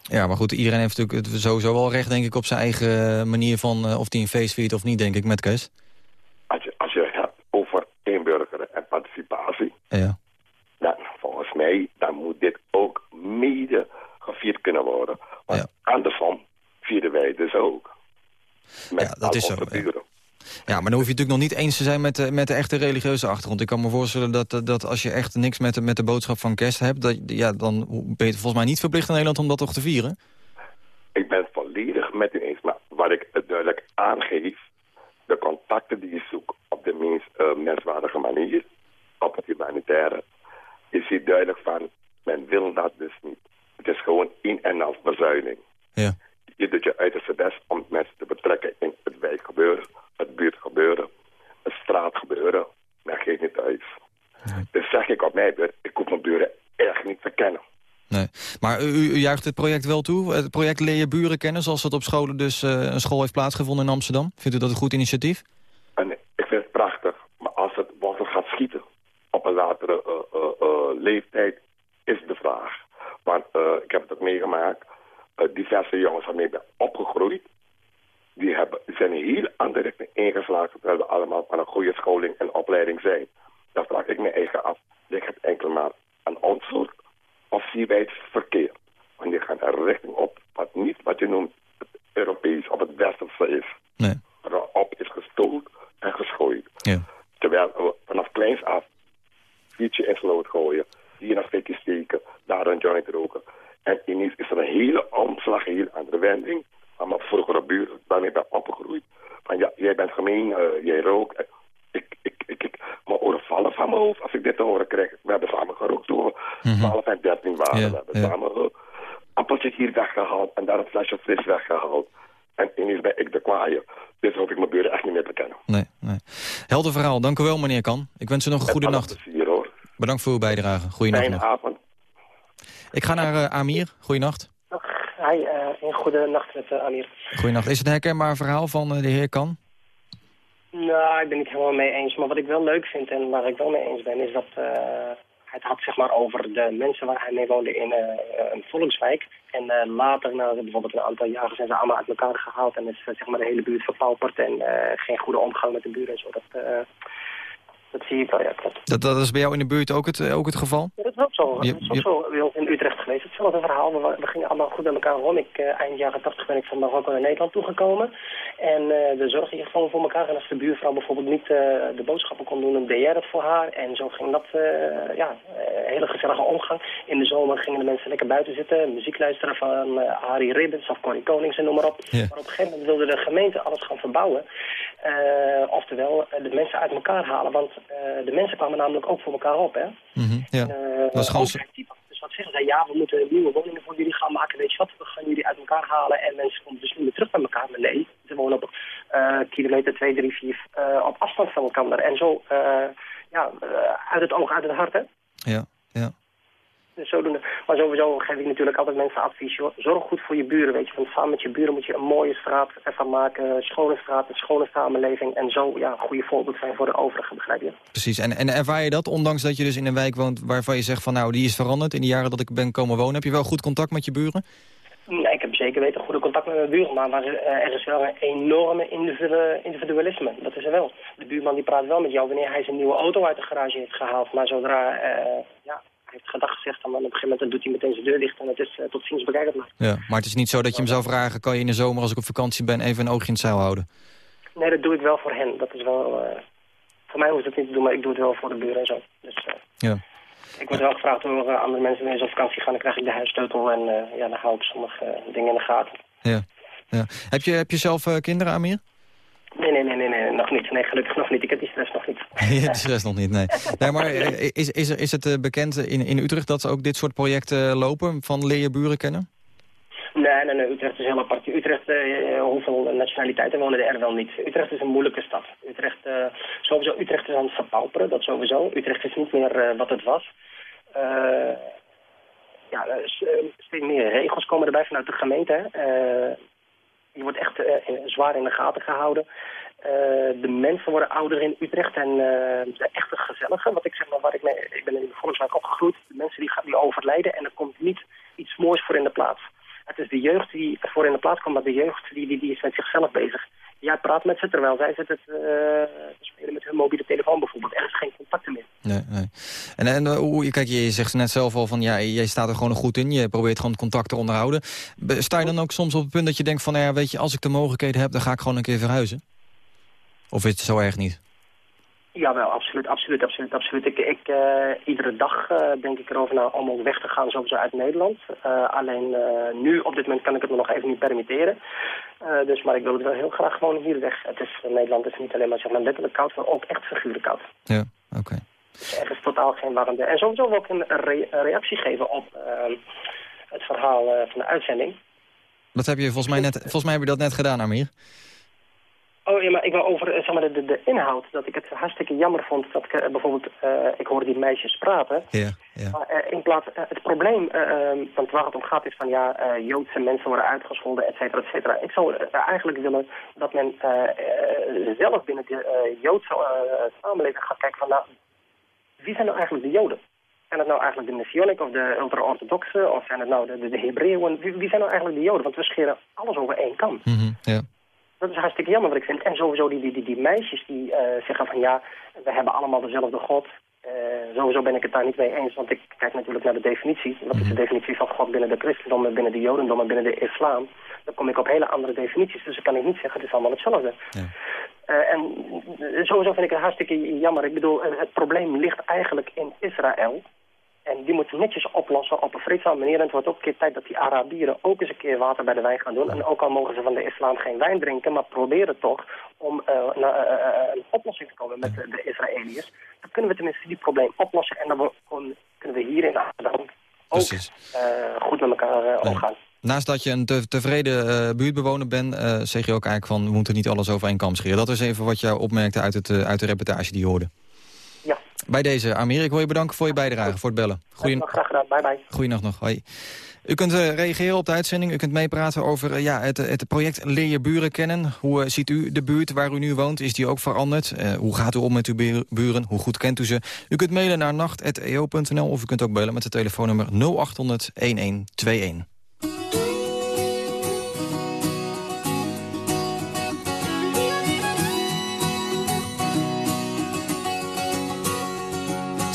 Ja, maar goed, iedereen heeft natuurlijk sowieso wel recht, denk ik, op zijn eigen eh, manier van eh, of die een feest viert of niet, denk ik, met keus. Als je, als je hebt over inburgeren en participatie, ja. dan volgens mij, dan moet dit ook mede gevierd kunnen worden. Want andersom vieren wij dus ook. Met Ja, dat is zo, ja. buren. Ja, maar dan hoef je natuurlijk nog niet eens te zijn met de, met de echte religieuze achtergrond. Ik kan me voorstellen dat, dat- als je echt niks met de, met de boodschap van kerst hebt... Dat, ja, dan ben je volgens mij niet verplicht in Nederland om dat toch te vieren? Ik ben het volledig met u eens. Maar wat ik duidelijk aangeef... de contacten die je zoekt op de meest eh, menswaardige manier... op het humanitaire... is hier duidelijk van... men wil dat dus niet. Het is gewoon in en al verzuiling. Ja. Je doet je uiterste best om mensen te betrekken in het wijkgebeuren... het buurtgebeuren, het straatgebeuren... men geeft niet thuis. Dus zeg ik op mijn beurt... ik hoef mijn buren echt niet te kennen. Nee. Maar u, u juicht het project wel toe? Het project Leer je buren kennen, zoals dat op scholen dus eh, een school heeft plaatsgevonden in Amsterdam? Vindt u dat een goed initiatief? En ik vind het prachtig, maar als het wortel gaat schieten op een latere eh, eh, leeftijd, is de vraag. Want eh, ik heb het ook meegemaakt, eh, diverse jongens waarmee ik ben opgegroeid, die, hebben, zijn heel andere richting ingeslagen, terwijl we allemaal van een goede scholing en opleiding zijn. Dan vraag ik me eigen af, ligt het enkel maar aan ons of zien wij het verkeerd? Want die gaan een richting op, wat niet wat je noemt het Europees of het Westerse is. Nee. Op is gestoeld en geschooid. Ja. Terwijl we vanaf kleins af fietsje in sloot gooien, hier een steekje steken, daar een joint roken. En ineens is er een hele omslag, een hele andere wending. Maar mijn vroegere buur, waarmee ik ben opgegroeid. Van ja, jij bent gemeen, eh, jij rookt. En Ik, ik, ik, ik, mijn oren vallen van mijn hoofd als ik dit te horen krijg. We hebben samen gerookt toen we 12 en 13 waren. Ja, we hebben ja. samen uh, appeltjes hier weggehaald en daar een flesje fris weggehaald. En ineens ben ik de kwaaie. Dus hoef ik mijn buren echt niet meer te kennen. Nee, nee. Helder verhaal. Dank u wel, meneer Kan. Ik wens u nog een goede nacht. Hoor. Bedankt voor uw bijdrage. Goeienacht Fijne nog. avond. Ik ga naar eh, Amir. Goeienacht. Hi, eh een goede nacht met uh, Amir. Goeienacht. Is het een herkenbaar verhaal van eh, de heer Kan? Nou, ik ben het niet helemaal mee eens. Maar wat ik wel leuk vind en waar ik wel mee eens ben, is dat eh, het had zeg maar over de mensen waar hij mee woonde in eh, een volkswijk. En eh, later, na bijvoorbeeld een aantal jaren, zijn ze allemaal uit elkaar gehaald en is eh, zeg maar de hele buurt verpauperd en geen goede omgang met de buren en zo. Dat, dat zie ik wel, ja, klopt. Dat, dat is bij jou in de buurt ook het, eh, ook het geval? Ja, dat is ook zo. Je- dat is ook je- zo bij in Utrecht geweest. Hetzelfde verhaal. We, we gingen allemaal goed met elkaar om. Ik, eh, eind jaren 80 ben ik van Marokko naar Nederland toegekomen. En eh we zorgden hier gewoon voor elkaar. En als de buurvrouw bijvoorbeeld niet de boodschappen kon doen, dan deed jij dat voor haar. En zo ging dat, ja, hele gezellige omgang. In de zomer gingen de mensen lekker buiten zitten. Muziek luisteren van Harry Ribbens of Corrie Konings en noem maar op. Ja. Maar op een gegeven moment wilde de gemeente alles gaan verbouwen. Oftewel, de mensen uit elkaar halen. Want de mensen kwamen namelijk ook voor elkaar op, hè. Mhm, ja. Eh, dat was gewoon. Dus wat zeggen zij? Ja, we moeten nieuwe woningen voor jullie gaan maken. Weet je wat, we gaan jullie uit elkaar halen. En mensen komen dus niet meer terug bij elkaar. Maar nee, ze wonen op eh, kilometer 2, 3, 4 eh, op afstand van elkaar. En zo, eh, ja, eh, uit het oog, uit het hart, hè. Ja. Dus zodoende. Maar sowieso geef ik natuurlijk altijd mensen advies. joh. Zorg goed voor je buren, weet je. Want samen met je buren moet je een mooie straat ervan maken. Schone straat, een schone samenleving. En zo, ja, een goede voorbeeld zijn voor de overigen, begrijp je? Precies. En, en ervaar je dat, ondanks dat je dus in een wijk woont... waarvan je zegt van nou, die is veranderd in de jaren dat ik ben komen wonen... heb je wel goed contact met je buren? Nee, ik heb zeker weten goede contact met mijn buren, maar, eh, er is wel een enorme individu- individualisme. Dat is er wel. De buurman die praat wel met jou wanneer hij zijn nieuwe auto uit de garage heeft gehaald. Maar zodra eh, ja, heeft gedag gezegd, dan op een gegeven moment dan doet hij meteen zijn deur dicht en het is eh, tot ziens, maar. Ja. Maar het is niet zo dat je hem zou vragen... kan je in de zomer als ik op vakantie ben even een oogje in het zeil houden? Nee, dat doe ik wel voor hen. Dat is wel, eh, voor mij hoeft het niet te doen, maar ik doe het wel voor de buren en zo. Dus eh, Ja. ik word wel gevraagd door andere mensen ze op vakantie gaan, dan krijg ik de huissleutel en ja, dan hou ik sommige dingen in de gaten. Ja. ja. Heb, je, heb je zelf kinderen, Amir? Nee, nee, nee, nee, nee, nog niet. Nee, gelukkig nog niet. Ik heb die stress nog niet. <laughs> Ja, de rest nog niet, nee. nee maar <laughs> eh, is, is, is het eh, bekend in, in Utrecht dat ook dit soort projecten lopen... van leer je buren kennen? Nee, nee, nee, Utrecht is heel apart. Utrecht, eh, hoeveel nationaliteiten wonen er wel niet? Utrecht is een moeilijke stad. Utrecht, eh, sowieso, Utrecht is aan het verpauperen, dat sowieso. Utrecht is niet meer eh, wat het was. Eh, ja, eh, steeds meer regels komen erbij vanuit de gemeente. Eh, je wordt echt eh, in- zwaar in de gaten gehouden. Eh, de mensen worden ouder in Utrecht en eh, de echte gezellige. Wat ik zeg maar, waar ik, mee, ik ben in de Volkswijk opgegroeid. De mensen die, die overlijden en er komt niet iets moois voor in de plaats. Het is de de jeugd die ervoor in de plaats komt, maar de jeugd die, die, die is met zichzelf bezig. Jij praat met ze terwijl zij zitten te, eh, spelen met hun mobiele telefoon bijvoorbeeld. Er is geen contacten meer. Nee, nee. En, en eh, kijk, je zegt net zelf al van, ja, jij staat er gewoon goed in. Je probeert gewoon contact te onderhouden. Sta je dan ook soms op het punt dat je denkt van, nou ja, weet je, als ik de mogelijkheden heb, dan ga ik gewoon een keer verhuizen? Of is het zo erg niet? Jawel, absoluut, absoluut, absoluut, absoluut. Ik, ik, eh, iedere dag eh, denk ik erover na om ook weg te gaan sowieso uit Nederland. Eh, alleen nu, op dit moment, kan ik het me nog even niet permitteren. Dus, maar ik wil het wel heel graag gewoon hier weg. Het is, Nederland is niet alleen maar, zeg maar letterlijk koud, maar ook echt figuurlijk koud. Ja, oké. Er is totaal geen warmte. En sowieso wil ik een, re- een reactie geven op eh, het verhaal van de uitzending. Dat heb je volgens mij net, volgens mij heb je dat net gedaan, Amir. Oh ja, maar ik wil over eh, zeg maar, de, de inhoud. Dat ik het hartstikke jammer vond dat ik eh, bijvoorbeeld... eh, ik hoorde die meisjes praten. Ja, ja. Maar in plaats... het probleem, eh, eh, want waar het om gaat is van... Ja, Joodse mensen worden uitgescholden, et cetera, et cetera. Ik zou eigenlijk willen dat men zelf binnen de Joodse samenleving gaat kijken van... Nou, wie zijn nou eigenlijk de Joden? Zijn het nou eigenlijk de Messianic of de ultra-orthodoxe? Of zijn het nou de, de, de Hebreeën? Wie, wie zijn nou eigenlijk de Joden? Want we scheren alles over één kam. Mhm, ja. Dat is hartstikke jammer wat ik vind. En sowieso die, die, die, die meisjes die eh, zeggen van ja, we hebben allemaal dezelfde God. Eh, sowieso ben ik het daar niet mee eens, want ik kijk natuurlijk naar de definitie. Wat is de definitie van God binnen de christendom en binnen de jodendom en binnen de islam? Dan kom ik op hele andere definities, dus dan kan ik niet zeggen het is allemaal hetzelfde. Eh, en sowieso vind ik het hartstikke jammer. Ik bedoel, het probleem ligt eigenlijk in Israël. En die moeten netjes oplossen op een vreedzame manier. En het wordt ook een keer tijd dat die Arabieren ook eens een keer water bij de wijn gaan doen. En ook al mogen ze van de islam geen wijn drinken, maar proberen toch om eh, naar eh, eh, een oplossing te komen met de, de Israëliërs. Dan kunnen we tenminste die probleem oplossen. En dan kunnen we hier in Amsterdam ook goed met elkaar omgaan. Naast dat je een te- tevreden buurtbewoner bent, zeg je ook eigenlijk van... we moeten niet alles over één kam scheren. Dat is even wat jou opmerkte uit, het, uit de reportage die je hoorde. Bij deze, Amir, ik wil je bedanken voor je bijdrage, voor het bellen. Goeien... Graag gedaan, bye bye. Goeienacht nog, hoi. U kunt eh, reageren op de uitzending. U kunt meepraten over eh, ja, het, het project Leer je buren kennen. Hoe eh, ziet u de buurt waar u nu woont? Is die ook veranderd? Eh, hoe gaat u om met uw bu- buren? Hoe goed kent u ze? U kunt mailen naar nacht.eo.nl of u kunt ook bellen met het telefoonnummer 0800 1121.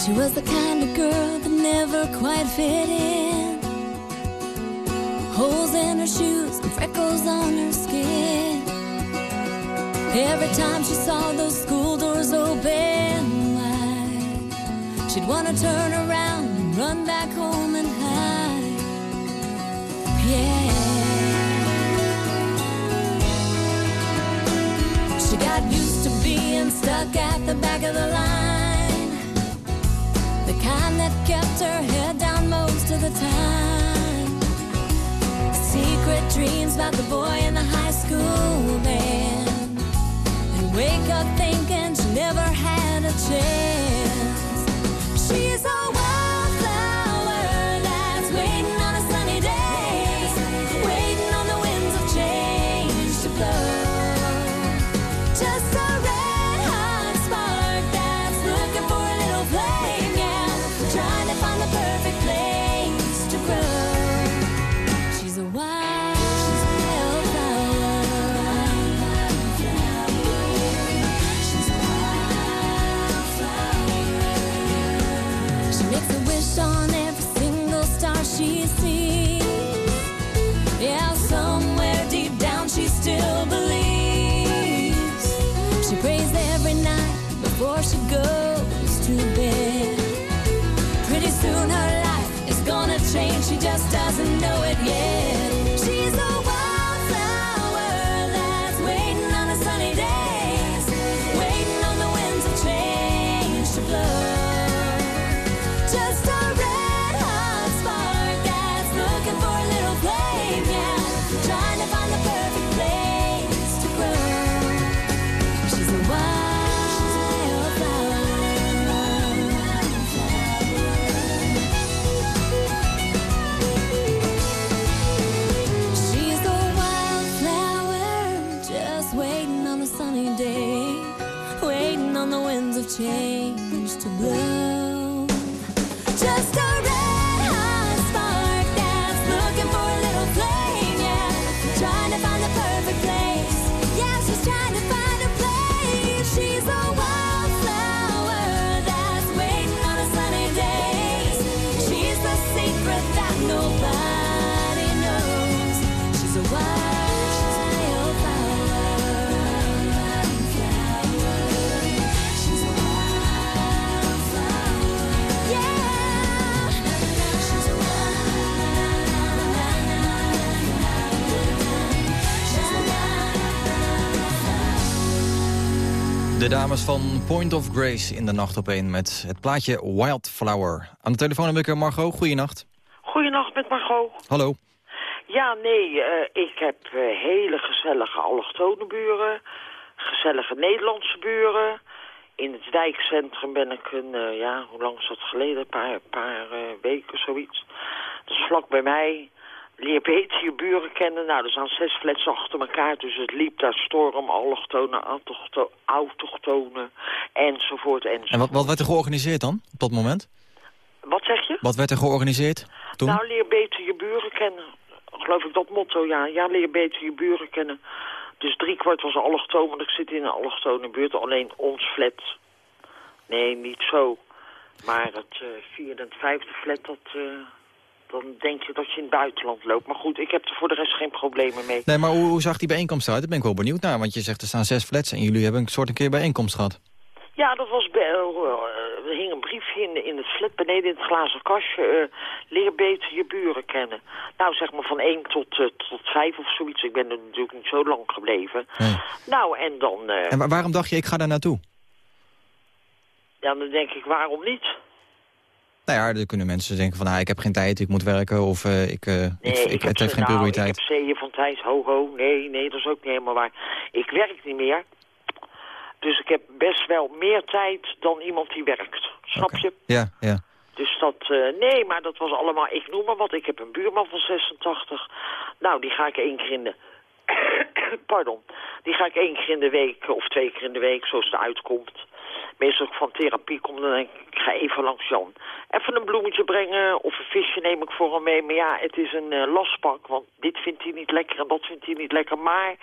She was the kind of girl that never quite fit in. Holes in her shoes and freckles on her skin. Every time she saw those school doors open wide, she'd want to turn around and run back home and hide. Yeah. She got used to being stuck at the back of the line. Kind that kept her head down most of the time. Secret dreams about the boy in the high school band. And wake up thinking she never had a chance. She's a dames van Point of Grace in de nacht op één met het plaatje Wildflower. Aan de telefoon heb ik er Margot. Goeienacht. Goedenacht met Margot. Hallo. Ja, nee, eh, ik heb eh, hele gezellige allochtone buren. Gezellige Nederlandse buren. In het wijkcentrum ben ik een, eh, ja, hoe lang is dat geleden? Een paar, paar eh, weken, zoiets. Dat is vlak bij mij. Leer beter je buren kennen. Nou, er staan zes flats achter elkaar, dus het liep daar storm, allochtone, autochto- autochtone, enzovoort, enzovoort. En wat, wat werd er georganiseerd dan, op dat moment? Wat zeg je? Wat werd er georganiseerd toen? Nou, leer beter je buren kennen. Geloof ik dat motto, ja. Ja, leer beter je buren kennen. Dus driekwart was allochtoon, want ik zit in een allochtone buurt. Alleen ons flat. Nee, niet zo. Maar het eh, vierde en vijfde flat, dat... eh, dan denk je dat je in het buitenland loopt. Maar goed, ik heb er voor de rest geen problemen mee. Nee, maar hoe, hoe zag die bijeenkomst eruit? Daar ben ik wel benieuwd naar. Want je zegt er staan zes flats en jullie hebben een soort een keer bijeenkomst gehad. Ja, dat was... bij- eh, er hing een briefje in, het flat beneden in het glazen kastje. eh, leer beter je buren kennen. Nou, zeg maar van 1 tot, eh, tot 5 of zoiets. Ik ben er natuurlijk niet zo lang gebleven. Nou, en dan... eh, En wa- waarom dacht je, ik ga daar naartoe? ja, dan denk ik, waarom niet? Nou ja, dan kunnen mensen denken van, ah, ik heb geen tijd, ik moet werken of eh, ik, eh, ik, het heeft geen nou, prioriteit. ik heb zeeën van tijd, ho ho. Nee, nee, dat is ook niet helemaal waar. Ik werk niet meer. Dus ik heb best wel meer tijd dan iemand die werkt. Snap je? Ja, ja. Dus dat, eh, nee, maar dat was allemaal, ik noem maar wat. Ik heb een buurman van 86. Nou, die ga ik één keer in de, <coughs> pardon, die ga ik één keer in de week of twee keer in de week, zoals het uitkomt. Meestal van therapie kom, dan denk ik, ik ga even langs Jan. Even een bloemetje brengen of een visje neem ik voor hem mee. Maar ja, het is een eh, lastpak, want dit vindt hij niet lekker en dat vindt hij niet lekker. Maar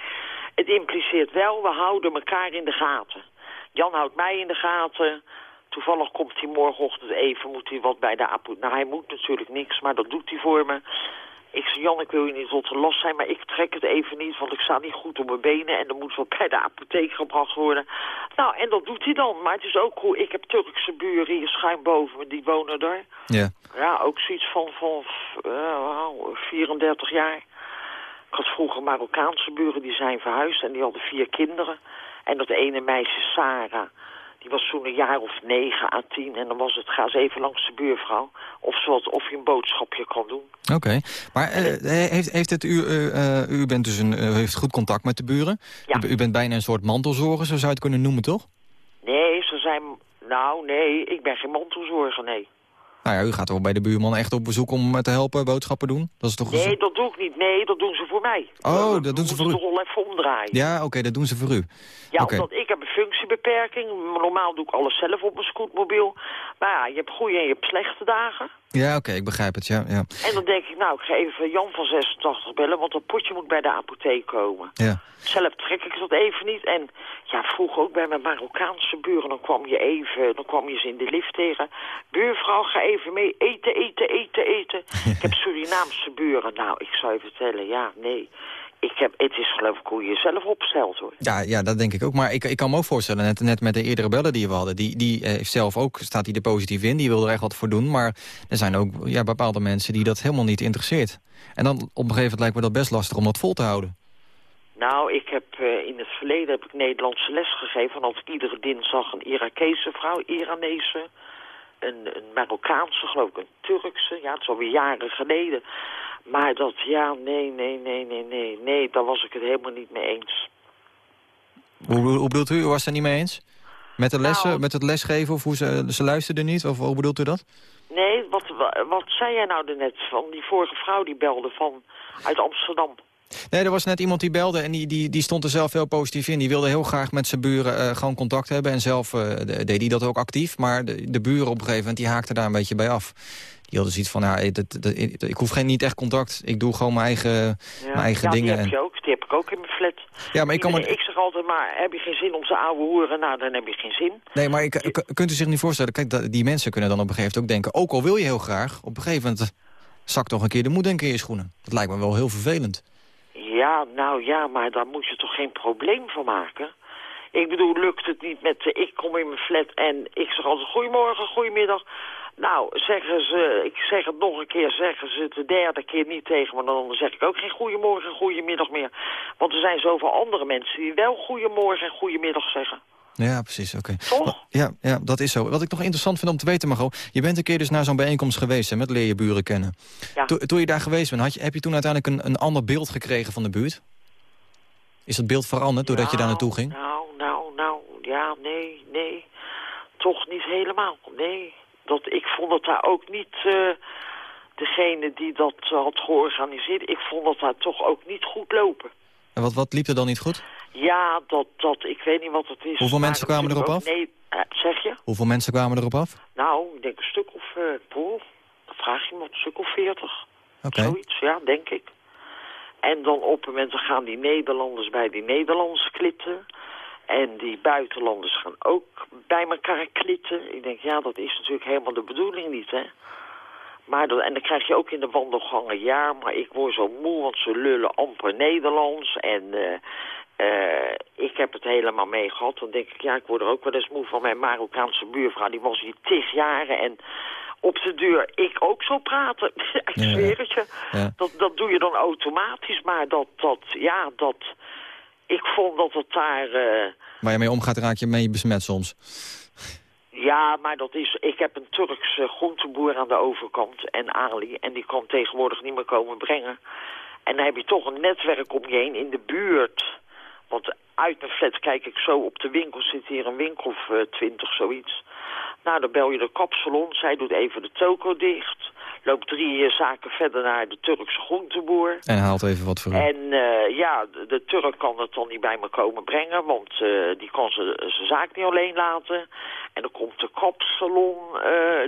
het impliceert wel, we houden elkaar in de gaten. Jan houdt mij in de gaten. Toevallig komt hij morgenochtend even, moet hij wat bij de apotheek. Nou, hij moet natuurlijk niks, maar dat doet hij voor me. Ik zei, Jan, ik wil je niet tot de last zijn, maar ik trek het even niet, want ik sta niet goed op mijn benen en er moet wat bij de apotheek gebracht worden. Nou, en dat doet hij dan. Maar het is ook hoe, ik heb Turkse buren hier schuin boven me, die wonen daar. Ja. Ja, ook zoiets van, van eh, wauw, 34 jaar. Ik had vroeger Marokkaanse buren, die zijn verhuisd en die hadden vier kinderen. En dat ene meisje, Sarah, die was toen een jaar of negen à tien. En dan was het, ga eens even langs de buurvrouw. Of, wat, of je een boodschapje kan doen. Oké, maar eh, heeft, heeft het u, eh, eh, u bent dus een, heeft goed contact met de buren? U, u bent bijna een soort mantelzorger, zo zou je het kunnen noemen, toch? Nee, ze zijn... Nou, nee, ik ben geen mantelzorger, nee. Nou ja, u gaat toch bij de buurman echt op bezoek om te helpen, boodschappen doen? Dat is toch... Nee, dat doe ik niet. Nee, dat doen ze voor mij. Oh, dat doen ze voor de u. rol even omdraaien. Ja, oké, dat doen ze voor u. Ja, Oké. omdat ik heb een functiebeperking. Normaal doe ik alles zelf op mijn scootmobiel. Maar ja, je hebt goede en je hebt slechte dagen. Ja, oké, ik begrijp het, ja. ja. En dan denk ik, nou, ik ga even Jan van 86 bellen, want dat potje moet bij de apotheek komen. Ja. Zelf trek ik dat even niet. En ja, vroeger ook bij mijn Marokkaanse buren, dan kwam je even, dan kwam je ze in de lift tegen. Buurvrouw, ga even mee, eten, eten, eten, eten. <laughs> ik heb Surinaamse buren. Nou, ik zou je vertellen, ja, nee. Ik heb, het is geloof ik hoe je jezelf opstelt, hoor. Ja, ja, dat denk ik ook. Maar ik, ik kan me ook voorstellen, net, net met de eerdere bellen die we hadden... die, die eh, heeft zelf ook, staat hij er positief in, die wil er echt wat voor doen. Maar er zijn ook ja, bepaalde mensen die dat helemaal niet interesseert. En dan op een gegeven moment lijkt me dat best lastig om dat vol te houden. Nou, ik heb eh, in het verleden heb ik Nederlandse les gegeven. En had ik iedere dinsdag een Irakese vrouw, Iranese, een, een Marokkaanse, geloof ik, een Turkse. Ja, het is alweer jaren geleden. Maar dat, ja, nee, nee, nee, nee, nee, nee, daar was ik het helemaal niet mee eens. Hoe, hoe, bedoelt u? U was het er niet mee eens? Met, de lessen, Nou- met het lesgeven of hoe ze, ze luisterden niet? Of hoe bedoelt u dat? Nee, wat, wa- wat zei jij nou net van die vorige vrouw die belde van, uit Amsterdam? Nee, er was net iemand die belde en die, die, die stond er zelf heel positief in. Die wilde heel graag met zijn buren eh, gewoon contact hebben. En zelf eh, de- deed hij dat ook actief. Maar de, de buren op een gegeven moment die haakten daar een beetje bij af. Die hadden zoiets van, ja, eh, dat, dat- ik hoef geen, niet echt contact. Ik doe gewoon mijn eigen, mijn eigen ja, dingen. die heb ook. Die heb ik ook in mijn flat. Ja, maar ik kan Iedereen- ik zeg altijd maar, heb je geen zin om ze ouwe hoeren? Nou, dan heb je geen zin. Nee, maar ik, kunt u zich niet voorstellen... Kijk, die mensen kunnen dan op een gegeven moment ook denken... ook al wil je heel graag, op een gegeven moment zakt toch een keer de moed denken in je schoenen. Dat lijkt me wel heel vervelend. Ja, nou ja, maar daar moet je toch geen probleem van maken? Ik bedoel, lukt het niet met... eh, ik kom in mijn flat en ik zeg altijd goedemorgen, goedemiddag. Nou, zeggen ze, ik zeg het nog een keer, zeggen ze het de derde keer niet tegen me... dan zeg ik ook geen goedemorgen, goedemiddag meer. Want er zijn zoveel andere mensen die wel goedemorgen en goedemiddag zeggen. Ja, precies, oké. Ja, ja, dat is zo. Wat ik nog interessant vind om te weten, Margot... je bent een keer dus naar zo'n bijeenkomst geweest, hè, met leer je buren kennen. Ja. To- toen je daar geweest bent, had je, heb je toen uiteindelijk een, een ander beeld gekregen van de buurt? Is dat beeld veranderd doordat je daar naartoe ging? Nou, nou, nou, ja, nee, nee. Toch niet helemaal, nee. Dat, ik vond het daar ook niet, eh, degene die dat eh, had georganiseerd, ik vond dat daar toch ook niet goed lopen. En wat, wat liep er dan niet goed? Ja, dat, dat, ik weet niet wat het is. Hoeveel mensen kwamen erop ook- Nee, eh, zeg je? Hoeveel mensen kwamen erop af? Nou, ik denk een stuk of, poeh, dan vraag je me, een stuk of veertig. Oké. Zoiets, ja, denk ik. En dan op een moment gaan die Nederlanders bij die Nederlanders klitten. En die buitenlanders gaan ook bij elkaar klitten. Ik denk, ja, dat is natuurlijk helemaal de bedoeling niet, hè. Maar en dan krijg je ook in de wandelgangen, ja, maar ik word zo moe, want ze lullen amper Nederlands. En eh, eh, ik heb het helemaal mee gehad. Dan denk ik, ja, ik word er ook wel eens moe van mijn Marokkaanse buurvrouw. Die was hier tig jaren en op de deur ik ook zo praten. <laughs> ik ja. zweer het je. Ja. Dat, dat doe je dan automatisch, maar dat, dat, ja, dat... Ik vond dat het daar... eh, Waar je mee omgaat, raak je mee besmet soms. ja, maar dat is... Ik heb een Turkse groenteboer aan de overkant en Ali. En die kan tegenwoordig niet meer komen brengen. En dan heb je toch een netwerk om je heen in de buurt. Want uit mijn flat kijk ik zo op de winkel. Zit hier een winkel of eh, twintig, zoiets. Nou, dan bel je de kapsalon. Zij doet even de toko dicht. Loopt drie eh, zaken verder naar de Turkse groenteboer. En haalt even wat voor u. En eh, ja, de, de Turk kan het dan niet bij me komen brengen, want eh, die kan ze- zijn zaak niet alleen laten. En dan komt de kapsalon,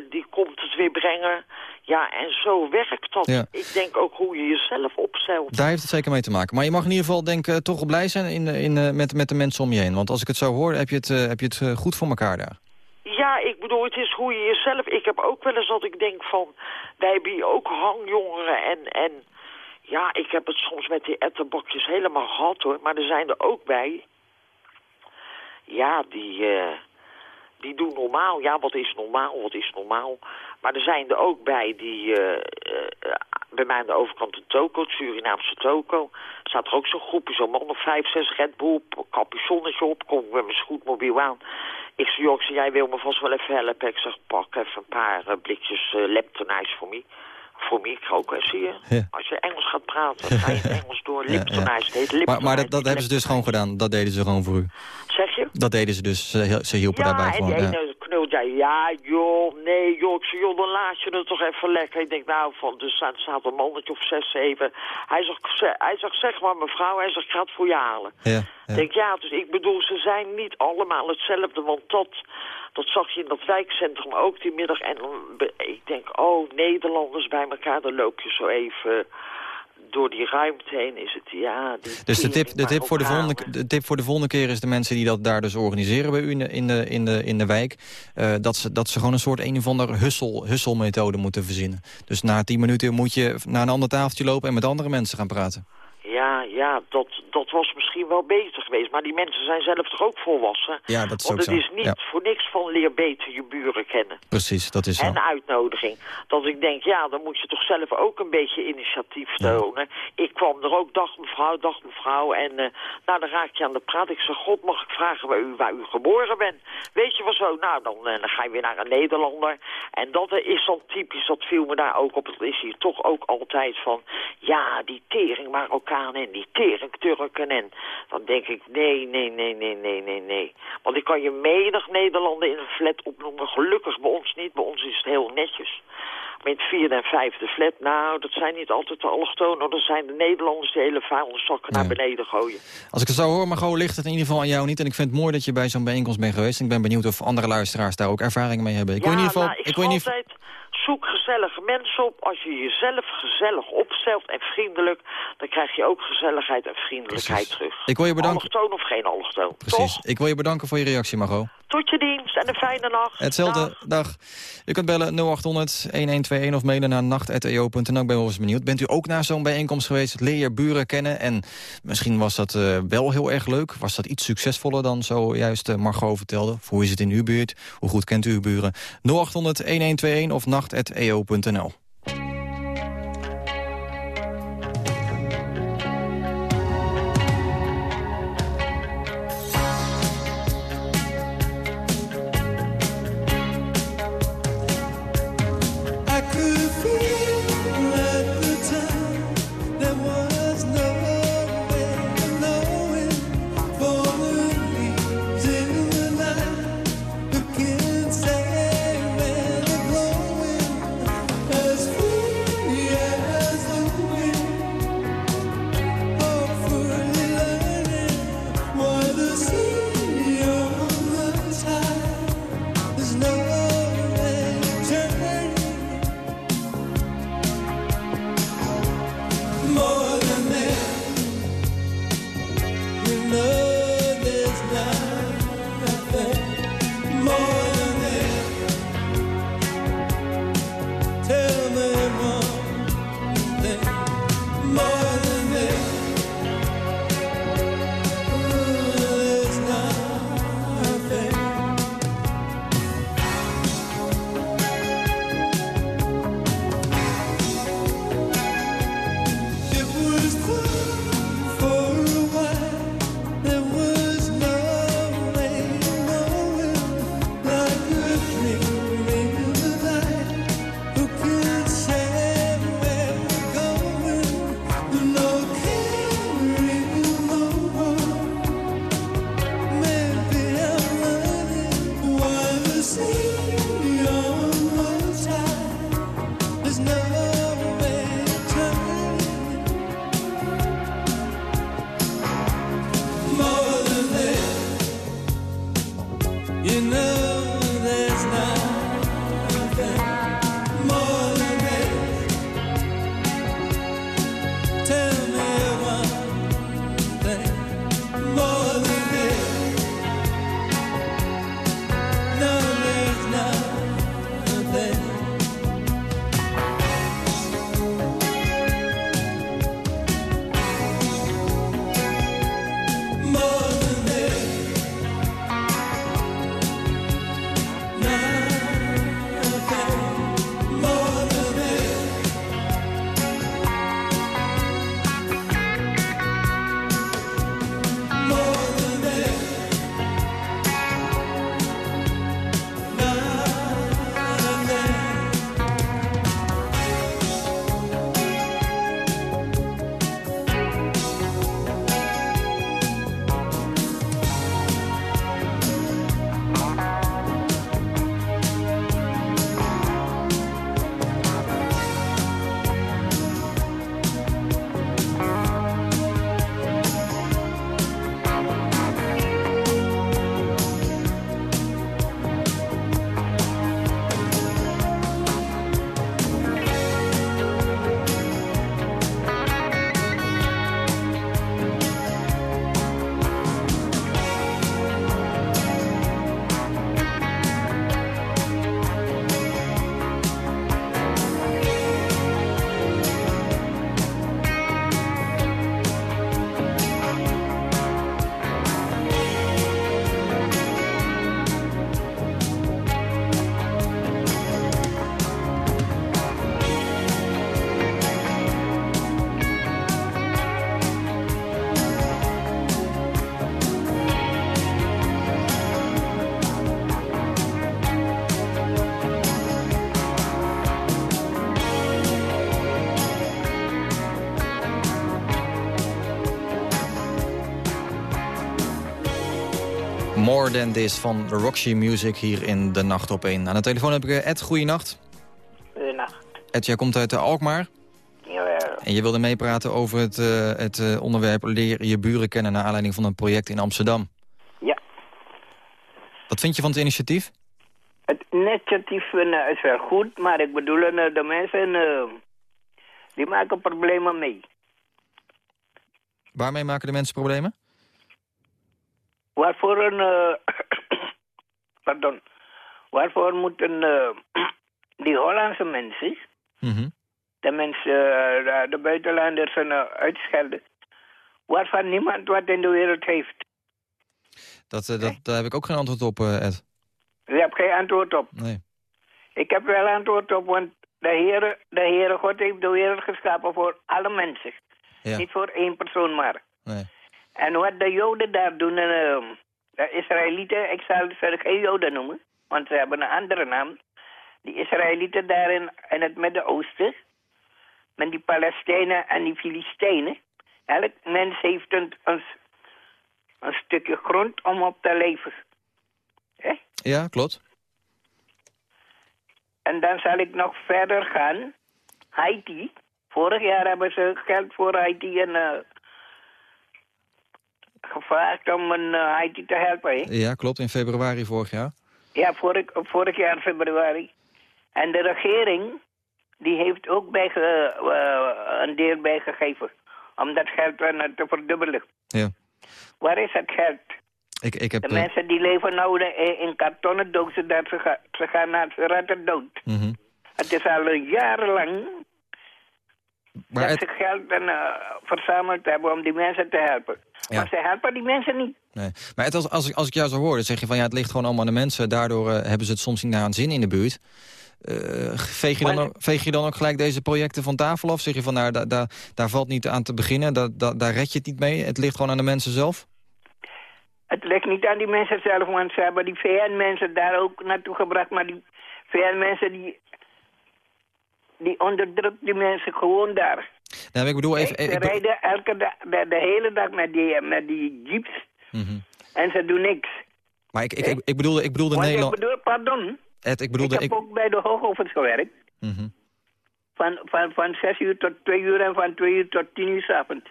die komt het weer brengen. Ja, en zo werkt dat. Ja. Ik denk ook hoe je jezelf opstelt. Daar heeft het zeker mee te maken. Maar je mag in ieder geval denk, ik, toch blij zijn in, in, met, met de mensen om je heen. Want als ik het zo hoor, heb je het, heb je het goed voor elkaar daar. Ja, ik bedoel, het is hoe je jezelf... Ik heb ook wel eens dat ik denk van... Wij hebben hier ook hangjongeren en... en ja, ik heb het soms met die ettenbakjes helemaal gehad hoor. Maar er zijn er ook bij... Ja, die... eh, die doen normaal. Ja, wat is normaal? Wat is normaal? Maar er zijn er ook bij die... eh, eh, bij mij aan de overkant een toko, het Surinaamse toko. Staat er ook zo'n groepje, zo'n man of vijf, zes Red Bull, capuchonnetje op. Kom met mijn scootmobiel aan. Ik zei, zei, jij wil me vast wel even helpen. Ik zeg, pak even een paar eh, blikjes uh, voor mij. Voor mij, ik ga ook eens zie je. Ja. Als je Engels gaat praten, <laughs> ga je in Engels door. Liptonijs, het heet Maar, maar dat, dat hebben ze dus gewoon gedaan. Dat deden ze gewoon voor u. Zeg je? Dat deden ze dus. Ze, ze hielpen Ja, daarbij gewoon. Ja. ene jij, ja joh, nee joh, ik zei joh, dan laat je het toch even lekker. Ik denk nou, van, staat, er staat een mannetje of zes, zeven. Hij zegt, ze- hij zegt, zeg maar mevrouw, hij zegt, ik ga het voor je halen. Ja, Ik denk ja, dus ik bedoel, ze zijn niet allemaal hetzelfde, want dat, dat zag je in dat wijkcentrum ook die middag. En dan, be- ik denk, oh, Nederlanders bij elkaar, dan loop je zo even door die ruimte heen, is het, ja. Dus de tip, de, tip voor de, volgende, de tip voor de volgende keer is de mensen die dat daar dus organiseren bij u in de, in de, in de, in de wijk... eh, dat, ze, dat ze gewoon een soort een of andere hussel, husselmethode moeten verzinnen. Dus na tien minuten moet je naar een ander tafeltje lopen... en met andere mensen gaan praten. Ja, dat, dat was misschien wel beter geweest. Maar die mensen zijn zelf toch ook volwassen? Ja, dat is Want ook het zo. is niet Ja. voor niks van leer beter je buren kennen. Precies, dat is zo. En uitnodiging. Dat ik denk, ja, dan moet je toch zelf ook een beetje initiatief tonen. Ik kwam er ook, dag mevrouw, dag mevrouw. En eh, nou, dan raak je aan de praat. Ik zeg, god, mag ik vragen waar u, waar u geboren bent? Weet je wel zo? Nou, dan, eh, dan ga je weer naar een Nederlander. En dat eh, is dan typisch, dat viel me daar ook op. Het is hier toch ook altijd van, ja, die tering Marokkanen en die tering Turken. En dan denk ik, nee, nee, nee, nee, nee, nee, nee. Want ik kan je menig Nederlander in een flat opnoemen. Gelukkig bij ons niet. Bij ons is het heel netjes. Het vierde en vijfde flat, nou, dat zijn niet altijd de allochtonen. Dat zijn de Nederlanders die hele vuilniszakken naar beneden gooien. Als ik het zo hoor, Margot, ligt het in ieder geval aan jou niet. En ik vind het mooi dat je bij zo'n bijeenkomst bent geweest. En ik ben benieuwd of andere luisteraars daar ook ervaringen mee hebben. Ik wil in ieder geval... nou, ik, ik wil in ieder geval zoek gezellige mensen op. Als je jezelf gezellig opstelt en vriendelijk, dan krijg je ook gezelligheid en vriendelijkheid terug. Ik wil je bedanken. Allochtoon of geen allochtoon. Precies. Ik wil je bedanken voor je reactie, Margot. Tot je dienst en een fijne nacht. Hetzelfde, dag. U kunt bellen 0800-1121 of mailen naar nacht.eo.nl. Ik ben wel eens benieuwd. Bent u ook naar zo'n bijeenkomst geweest? Leer je buren kennen. En misschien was dat eh, wel heel erg leuk. Was dat iets succesvoller dan zojuist eh, Margot vertelde? Of hoe is het in uw buurt? Hoe goed kent u uw buren? 0800-1121 of nacht.eo.nl. More Than This van Roxy Music hier in De Nacht op 1. Aan de telefoon heb ik eh, Ed, goeienacht. Goedenacht. Ed, jij komt uit de Alkmaar. Jawel. En je wilde meepraten over het, eh, het eh, onderwerp leer je buren kennen... naar aanleiding van een project in Amsterdam. Ja. Wat vind je van het initiatief? Het initiatief eh, is wel goed, maar ik bedoel, eh, de mensen die maken problemen mee. Waarmee maken de mensen problemen? Waarvoor een... eh, <coughs> pardon. Waarvoor moeten eh, <coughs> die Hollandse mensen, Mhm. de mensen, eh, de, de buitenlanders uitschelden, waarvan niemand wat in de wereld heeft? Dat, dat, daar heb ik ook geen antwoord op, eh, Ed. U hebt geen antwoord op. Nee. Ik heb wel antwoord op, want de Heere, de Heere God heeft de wereld geschapen voor alle mensen. Ja. Niet voor één persoon maar. Nee. En wat de Joden daar doen, en, eh, de Israëlieten, ik zal ze geen Joden noemen, want ze hebben een andere naam. Die Israëlieten daar in, in het Midden-Oosten, met die Palestijnen en die Filistijnen. Elk mens heeft een, een, een stukje grond om op te leven. Ja, klopt. En dan zal ik nog verder gaan. Haiti. Vorig jaar hebben ze geld voor Haiti en, eh, gevraagd om een, eh, Haiti te helpen. Hè? Ja, klopt. In februari vorig jaar. Ja, vorig, vorig jaar februari. En de regering die heeft ook bijge, eh, een deel bijgegeven. Om dat geld dan te verdubbelen. Ja. Waar is het geld? Ik, ik heb... De eh, mensen die leven nou in, kartonnen dozen, dat ze, ga- ze gaan naar ze ratten dood. mhm. Het is al jarenlang Maar dat het- ze geld en, eh, verzameld hebben om die mensen te helpen. Ja. Maar ze helpen die mensen niet. Nee. Maar het, als, als, ik, als ik jou zo hoor, dan zeg je van ja, het ligt gewoon allemaal aan de mensen. Daardoor eh, hebben ze het soms niet naar een zin in de buurt. Eh, veeg, je dan ook, veeg je dan ook gelijk deze projecten van tafel af? Zeg je van nou, daar, daar, daar valt niet aan te beginnen, daar, daar, daar red je het niet mee. Het ligt gewoon aan de mensen zelf? Het ligt niet aan die mensen zelf, want ze hebben die VN-mensen daar ook naartoe gebracht. Maar die VN-mensen die, die onderdrukt die mensen gewoon daar. Nou, ik bedoel even... Ze ik rijden elke dag, de, de hele dag met die, met die jeeps Mhm. en ze doen niks. Maar ik, ik, ik, ik bedoelde, ik bedoelde Want Nederland... ik bedoel, pardon, ik bedoelde... ik heb Ik, ook bij de hoogovens gewerkt. Mhm. Van, van, van 6 uur tot 2 uur en van 2 uur tot 10 uur 's avonds.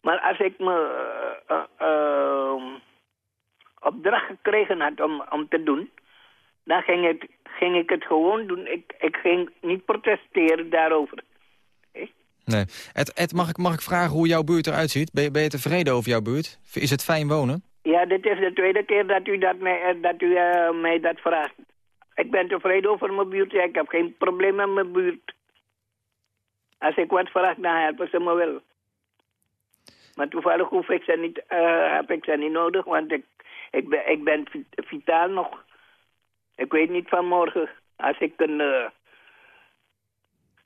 Maar als ik me eh, eh, eh, opdracht gekregen had om, om te doen, dan ging, het, ging ik het gewoon doen. Ik, ik ging niet protesteren daarover. nee. Ed, Ed mag, ik, mag ik vragen hoe jouw buurt eruit ziet? Ben je, ben je tevreden over jouw buurt? Is het fijn wonen? Ja, dit is de tweede keer dat u, dat mij, eh, dat u eh, mij dat vraagt. Ik ben tevreden over mijn buurt. Ja, ik heb geen probleem met mijn buurt. Als ik wat vraag, dan helpen ze me wel. Maar toevallig hoef ik ze niet, eh, heb ik ze niet nodig, want ik, ik, ben, ik ben vi- vitaal nog. Ik weet niet van morgen. Als ik een, eh,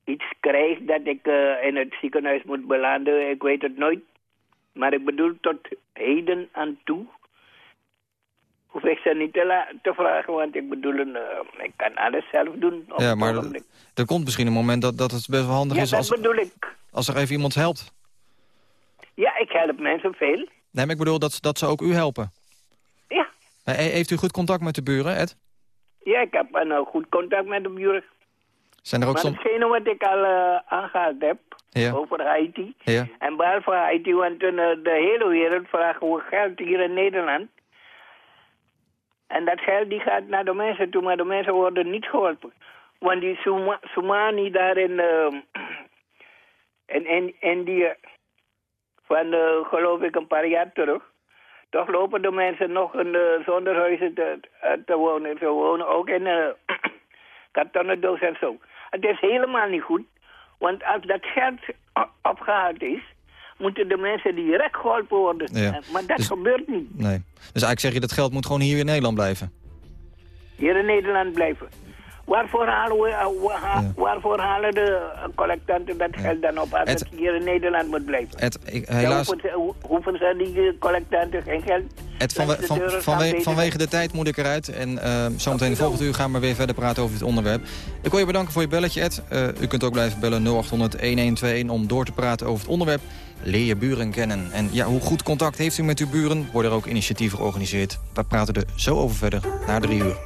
iets krijg dat ik eh, in het ziekenhuis moet belanden, ik weet het nooit. Maar ik bedoel, tot heden aan toe hoef ik ze niet te, te vragen, want ik bedoel, eh, ik kan alles zelf doen. op Ja, maar er- komt misschien een moment dat, dat het best wel handig Ja, is dat als, bedoel ik. als er even iemand helpt. Ja, ik help mensen veel. Nee, maar ik bedoel dat, dat ze ook u helpen. Ja. He- Heeft u goed contact met de buren, Ed? Ja, ik heb een eh, goed contact met de buren. Zijn er ook soms... hetgene wat ik al eh, aangehaald heb Ja. over Haiti... Ja. En behalve Haiti, want eh, de hele wereld vragen we geld hier in Nederland. En dat geld die gaat naar de mensen toe, maar de mensen worden niet geholpen. Want die Suma- Sumani daar in, uh, <clears throat> in, in Indië, van uh, geloof ik een paar jaar terug, toch lopen de mensen nog in, uh, zonder huizen te, uh, te wonen. Ze wonen ook in uh, kartonnen doos en zo. Het is helemaal niet goed, want als dat geld <clears throat> opgehaald is, moeten de mensen direct geholpen worden. Ja. Uh, Maar dat Dus- gebeurt niet. Nee. Dus eigenlijk zeg je dat geld moet gewoon hier in Nederland blijven. Hier in Nederland blijven. Waarvoor halen, we, uh, ha- waarvoor halen de uh, collectanten dat geld dan op als Het- het hier in Nederland moet blijven? Ed, ik, Dan helaas... hoeven, ze, ho- hoeven ze die uh, collectanten geen geld de van, weten vanwege de tijd moet ik eruit. En eh, zometeen volgend uur gaan we weer verder praten over dit onderwerp. Ik wil je bedanken voor je belletje, Ed. Eh, u kunt ook blijven bellen 0800-1121 om door te praten over het onderwerp. Leer je buren kennen. En ja, hoe goed contact heeft u met uw buren? Worden er ook initiatieven georganiseerd? We praten er zo over verder, na drie uur.